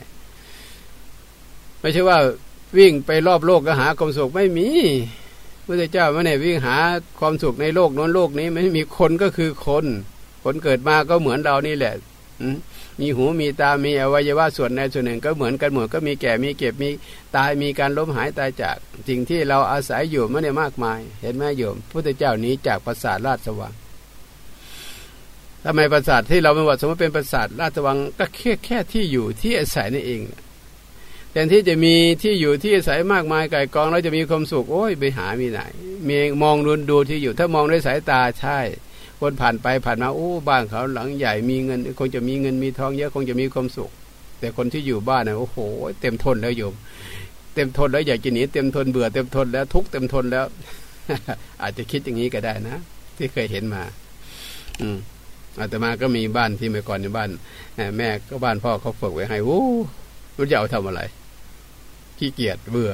Speaker 2: ไม่ใช่ว่าวิ่งไปรอบโลกก็หาความสุขไม่มีพระเจ้าไม่ได้วิ่งหาความสุขในโลกน้นโลกนี้ไม่มีคนก็คือคน คนเกิดมาก็เหมือนเรานี่แหละมีหูมีตา มีอวัยวะส่วนในส่วนหนึ่งก็เหมือนกันหมดก็มีแก่มีเก็บมีตายมีการล้มหายตายจาก สิ่งที่เราอาศัยอยู่ไม่ได้มากมาย เห็นไหมโยมพุทธเจ้านี้จากปราสาราชสว่าง ทำไมปราสาทที่เราเป็นวัดสมมติเป็นปราสาทราชว่างก็แค่แค่ที่อยู่ที่อาศัยนี่เองแทนที่จะมีที่อยู่ที่อาศัยมากมายไก่กองแล้วจะมีความสุขโอ้ยไปหามีไหนมีมองดูดูที่อยู่ ถ้ามองด้วยสายตาใช่ คนผ่านไปผ่านมาโอ้บ้านเขาหลังใหญ่มีเงิน คงจะมีเงินมีทองเยอะคงจะมีความสุข แต่คนที่อยู่บ้านนะโอ้โห เต็มทนแล้วโยมเต็มทนแล้วอยากจะหนีเต็มทนเบื่อเต็มทนแล้วทุกเต็มทนแล้ว อาจจะคิดอย่างนี้ก็ได้นะ ที่เคยเห็นมา อืม อาตมาก็มีบ้านที่เมื่อก่อนในบ้านแม่ก็บ้านพ่อเขาฝึกไว้ให้โอ้รู้จะเอาทำอะไร ขี้เกียจเบื่อ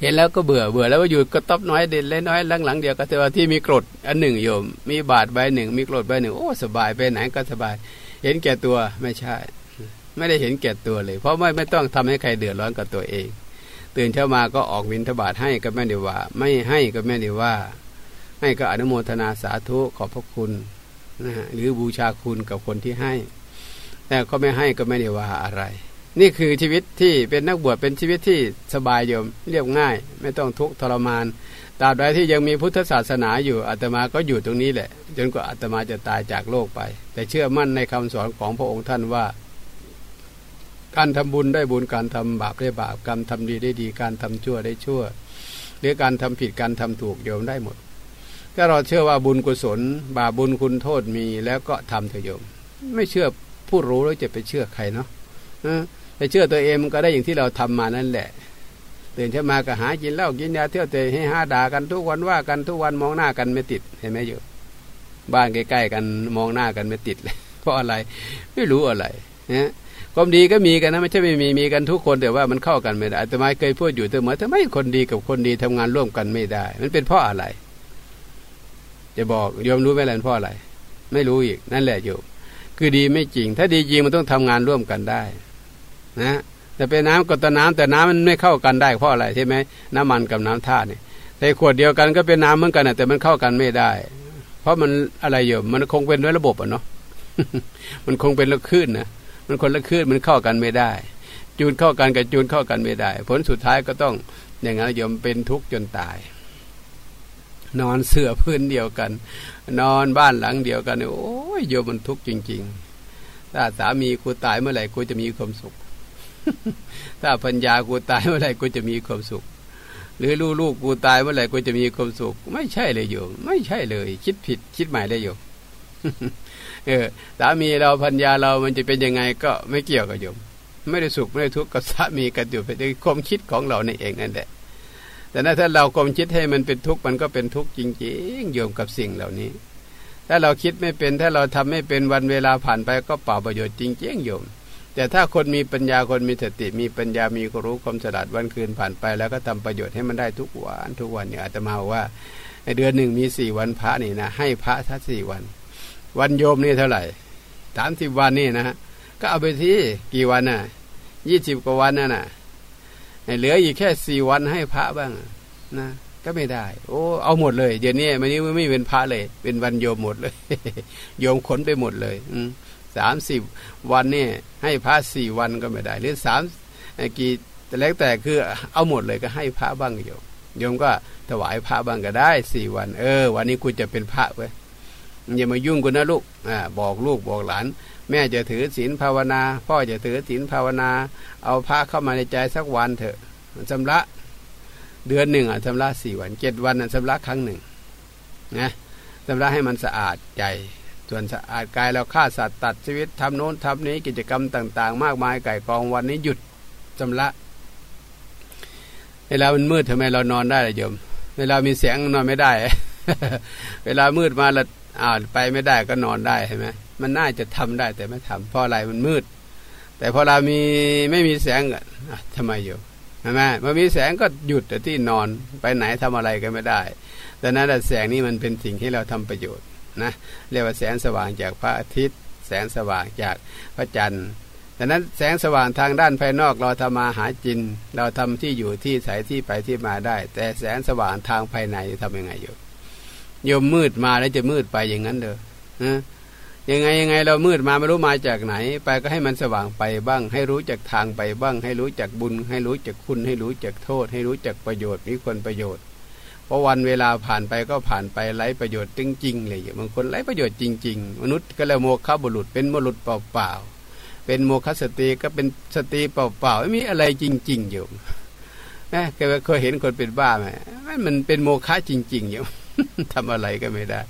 Speaker 2: เห็นแล้วก็เบื่อเบื่อแล้วก็อยู่ก็ต๊อบน้อยเด่นเล็กน้อยหลังๆเดียวก็แต่ว่าที่มีกรดอันหนึ่งโยม มีบาทใบหนึ่ง มีกรดใบหนึ่งโอ้สบายไปไหนก็สบาย เห็นแก่ตัวไม่ใช่ ไม่ได้เห็นแก่ตัวเลย เพราะไม่ไม่ต้องทำให้ใครเดือดร้อนกับตัวเอง ตื่นเช้ามาก็ออกวินทบาทให้ก็ไม่ได้ว่า ไม่ให้ก็ไม่ได้ว่า ให้ก็อนุโมทนาสาธุขอบพระคุณนะฮะหรือบูชาคุณกับคนที่ให้ แต่ก็ไม่ให้ก็ไม่ได้ว่าอะไร นี่คือชีวิตที่เป็นนักบวชเป็นชีวิตที่สบายโยมเรียบง่าย ไม่ต้องทุกข์ทรมานตราบใดที่ยังมีพุทธศาสนาอยู่อาตมาก็อยู่ตรงนี้แหละ จนกว่าอาตมาจะตายจากโลกไป แต่เชื่อมั่นในคำสอนของพระองค์ท่านว่า การทำบุญได้บุญการทำบาปได้บาปการทำดีได้ดีการทำชั่วได้ชั่ว หรือการทำผิดการทำถูกโยมได้หมด ถ้าเราเชื่อว่าบุญกุศล บาบุญคุณโทษมีแล้วก็ทำเถอะโยม ไม่เชื่อผู้รู้แล้วจะไปเชื่อใครเนาะไปเชื่อตัวเองมันก็ได้อย่างที่เราทำมานั่นแหละ ตื่นเช้ามาก็หากินเหล้ากินยาเที่ยวเตะให้ห้าด่ากันทุกวันว่ากันทุกวันมองหน้ากันไม่ติดเห็นไหมอยู่บ้านใกล้ๆกันมองหน้ากันไม่ติดเลยเพราะอะไรไม่รู้อะไรนะความดีก็มีกันนะไม่ใช่ไม่มีมีกันทุกคนแต่ว่ามันเข้ากันไม่ได้แต่มาเคยพูดอยู่เสมอทำไมคนดีกับคนดีทำงานร่วมกันไม่ได้ มันเป็นเพราะอะไร จะบอกโยมรู้ไหมล่ะเพราะอะไร ไม่รู้อีกนั่นแหละโยมคือดีไม่จริง ถ้าดีจริงมันต้องทำงานร่วมกันได้ นะแต่เป็นน้ำกับต้น้ำแต่น้ำมันไม่เข้ากันได้เพราะอะไรใช่ไหมน้ำมันกับน้ำท่าเนี่ยในขวดเดียวกันก็เป็นน้ำเหมือนกันแต่มันเข้ากันไม่ได้ เพราะมันอะไรอยู่มันคงเป็นด้วยระบบอะเนาะมันคงเป็นละคลื่นนะมันคนละคลื่นมันเข้ากันไม่ได้ จูนเข้ากันกับจูนเข้ากันไม่ได้ ผลสุดท้ายก็ต้องอย่างนั้นโยมเป็นทุกข์จนตาย นอนเสื่อพื้นเดียวกัน นอนบ้านหลังเดียวกันโอ้ยโยมมันทุกข์จริง ๆ ถ้าสามีกูตายเมื่อไหร่กูจะมีความสุข ถ้าปัญญากูตายเมื่อไหร่กูจะมีความสุข หรือลูกลูกกูตายเมื่อไหร่กูจะมีความสุข ไม่ใช่เลยโยมไม่ใช่เลย คิดผิด คิดใหม่เลยโยมเออสามีเราพัญญาเรามันจะเป็นยังไงก็ไม่เกี่ยวกับโยม ไม่ได้สุขไม่ได้ทุกข์กับสามีกันอยู่ไปด้วยความคิดของเราในเองนั่นแหละ แต่ถ้าเราความคิดให้มันเป็นทุกข์มันก็เป็นทุกข์จริงๆโยมกับสิ่งเหล่านี้ ถ้าเราคิดไม่เป็นถ้าเราทำไม่เป็นวันเวลาผ่านไปก็เปล่าประโยชน์จริงๆโยม แต่ถ้าคนมีปัญญาคนมีสติมีปัญญามีความรู้ความฉลาดวันคืนผ่านไป แล้วก็ทำประโยชน์ให้มันได้ทุกวันทุกวันเนี่ยอาตมาว่าในเดือนหนึ่งมีสี่วันพระนี่นะให้พระทัศสี่วัน วันโยมนี่เท่าไหร่สามสิบวันนี่นะฮะก็เอาไปที่กี่วันน่ะยี่สิบกว่าวันน่ะนะ เหลืออีกแค่สี่วันให้พระบ้างนะก็ไม่ได้ โอ้เอาหมดเลยเดี๋ยวนี้มันนี้ไม่เป็นพระเลย เป็นวันโยมหมดเลย โยมขนไปหมดเลยอืสามสิบวันนี่ให้พระสี่วันก็ไม่ได้ หรือสามกี่แต่แล้วแต่คือเอาหมดเลยก็ให้พระบ้างโยมโยมก็ถวายพระบ้างก็ได้สี่วัน เออ วันนี้คุณจะเป็นพระเว้ยอย่ามายุ่งกันนะลูกอบอกลูกบอกหลาน แม่จะถือศีลภาวนา พ่อจะถือศีลภาวนา เอาพระเข้ามาในใจสักวันเถอะชำระเดือนหนึ่งอะชำระสี่วันเจ็ดวันอะชำระครั้งหนึ่งนะชำระให้มันสะอาดใจส่วนสะอาดกายเราฆ่าสัตว์ตัดชีวิตทำโน้นทำนี้กิจกรรมต่าง ๆ มากมายไก่กองวันนี้หยุดชำระเวลามันมืดทำไมเรานอนได้เลยโยม เวลามีเสียงนอนไม่ได้ เวลามืดมาเราอ้าวไปไม่ได้ก็นอนได้ใช่ไหม มันน่าจะทำได้แต่ไม่ทำเพราะอะไรมันมืด แต่พอเรามีไม่มีแสงทำไมอยู่ใช่ไหมเมื่อมีแสงก็หยุดแต่ที่นอนไปไหนทำอะไรก็ไม่ได้ดังนั้นแสงนี้มันเป็นสิ่งที่เราทำประโยชน์นะเรียกว่าแสงสว่างจากพระอาทิตย์ แสงสว่างจากพระจันทร์ดังนั้นแสงสว่างทางด้านภายนอกเราทำมาหาจิน เราทำที่อยู่ที่ใสที่ไปที่มาได้ แต่แสงสว่างทางภายในทำยังไงอยู่โยมมืดมาแล้วจะมืดไปอย่างนั้นเด้อนะ ยังไงยังไงเรามืดมาไม่รู้มาจากไหน ไปก็ให้มันสว่างไปบ้าง ให้รู้จักทางไปบ้าง ให้รู้จักบุญ ให้รู้จักคุณ ให้รู้จักโทษ ให้รู้จักประโยชน์มีคนประโยชน์เพราะวันเวลาผ่านไปก็ผ่านไปไร้ประโยชน์จริงๆเลยบางคนไร้ประโยชน์จริง ๆ มนุษย์ก็เลยโมฆะบุรุษเป็นมนุษเปล่าๆเป็นโมฆะสติก็เป็นสติเปล่าๆไม่มีอะไรจริง ๆ อยู่นะเคยเห็นคนเป็นบ้าไหมมันเป็นโมฆะจริง ๆ อยู่ ทำอะไรก็ไม่ได้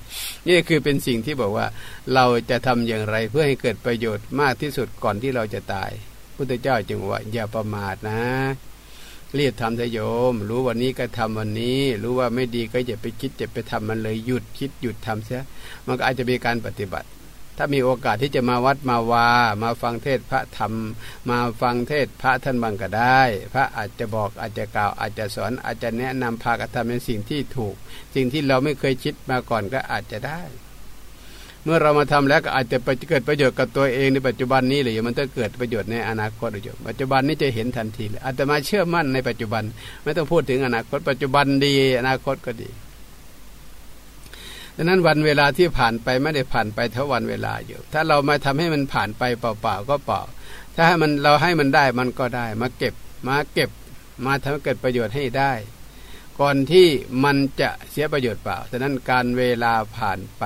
Speaker 2: นี่คือเป็นสิ่งที่บอกว่าเราจะทำอย่างไรเพื่อให้เกิดประโยชน์มากที่สุดก่อนที่เราจะตายพุทธเจ้าจึงว่า อย่าประมาทนะรีบทำทโยม รู้วันนี้ก็ทำวันนี้ รู้ว่าไม่ดีก็อย่าไปคิดจะไปทำมันเลยหยุดคิดหยุดทำเสียมันก็อาจจะมีการปฏิบัติ ถ้ามีโอกาสที่จะมาวัดมาวา มาฟังเทศพระธรรม มาฟังเทศพระท่านบังก็ได้ พระอาจจะบอกอาจจะกล่าวอาจจะสอนอาจจะแนะนำพากระทำในสิ่งที่ถูก สิ่งที่เราไม่เคยคิดมาก่อนก็อาจจะได้ เมื่อเรามาทำแล้วก็อาจจะเกิดประโยชน์กับตัวเองในปัจจุบันนี้เลยมันจะเกิดประโยชน์ในอนาคตอยู่ปัจจุบันนี้จะเห็นทันทีเลยอาจจะมาเชื่อมั่นในปัจจุบัน ไม่ต้องพูดถึงอนาคตปัจจุบันดีอนาคตก็ดี ดังนั้นวันเวลาที่ผ่านไปไม่ได้ผ่านไปเท่าวันเวลาอยู่ ถ้าเรามาทำให้มันผ่านไปเปล่าๆก็เปล่า ถ้าให้มันเราให้มันได้มันก็ได้ มาเก็บมาเก็บมาทำให้เกิดประโยชน์ให้ได้ ก่อนที่มันจะเสียประโยชน์เปล่าฉะนั้นการเวลาผ่านไป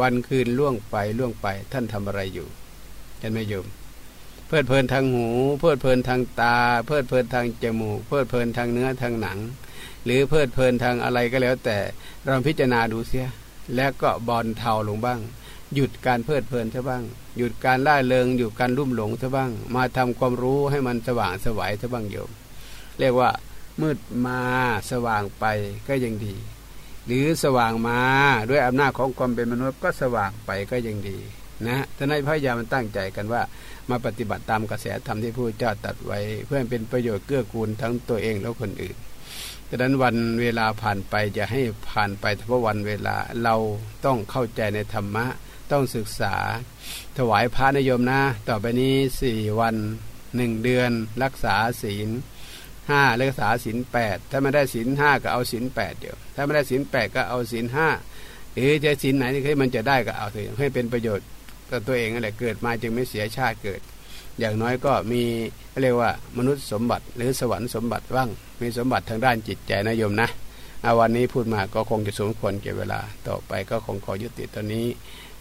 Speaker 2: วันคืนล่วงไปล่วงไปท่านทำอะไรอยู่เห็นไหมโยมเพลิดเพลินทางหู เพลิดเพลินทางตา เพลิดเพลินทางจมูก เพลิดเพลินทางเนื้อทางหนัง หรือเพลิดเพลินทางอะไรก็แล้วแต่เราพิจารณาดูเสีย แล้วก็บอลเทาลงบ้าง หยุดการเพลิดเพลินซะบ้าง หยุดการล่าเริงหยุดการรุ่มหลงซะบ้าง มาทำความรู้ให้มันสว่างสวัยซะบ้างโยม เรียกว่ามืดมาสว่างไปก็ยังดี หรือสว่างมาด้วยอำนาจของความเป็นมนุษย์ก็สว่างไปก็ยังดีนะท่านให้พยายามันตั้งใจกันว่า มาปฏิบัติตามกระแสธรรมที่ผู้เจ้าตัดไว้ เพื่อเป็นประโยชน์เกื้อกูลทั้งตัวเองและคนอื่น ดังนั้นวันเวลาผ่านไปจะให้ผ่านไปเฉพาะวันเวลาเราต้องเข้าใจในธรรมะต้องศึกษา ถวายพระนิยมนะ ต่อไปนี้สี่วันหนึ่งเดือน รักษาศีลห้ารักษาศีลแปดถ้าไม่ได้ศีลห้าก็เอาศีลแปดเดียวถ้าไม่ได้ศีลแปดก็เอาศีลห้าหรือจะศีลไหนที่มันจะได้ก็เอาเถอะให้เป็นประโยชน์กับตัวเองนั่นแหละเกิดมาจึงไม่เสียชาติเกิด อย่างน้อยก็มีเรียกว่ามนุษย์สมบัติหรือสวรรค์สมบัติว่างมีสมบัติทางด้านจิตใจนะโยมนะอาวันนี้พูดมาก็คงจะสมควรเก็บเวลาต่อไปก็คงขอยุติตอนนี้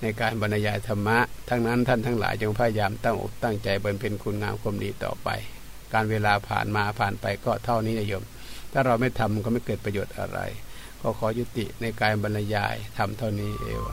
Speaker 2: ในการบรรยายธรรมะ ทั้งนั้นท่านทั้งหลายจงพยายามตั้งอกตั้งใจบำเพ็ญคุณงามความดีต่อไป การเวลาผ่านมาผ่านไปก็เท่านี้นะโยม ถ้าเราไม่ทำก็ไม่เกิดประโยชน์อะไร ก็ขอยุติในการบรรยายทำเท่านี้เอว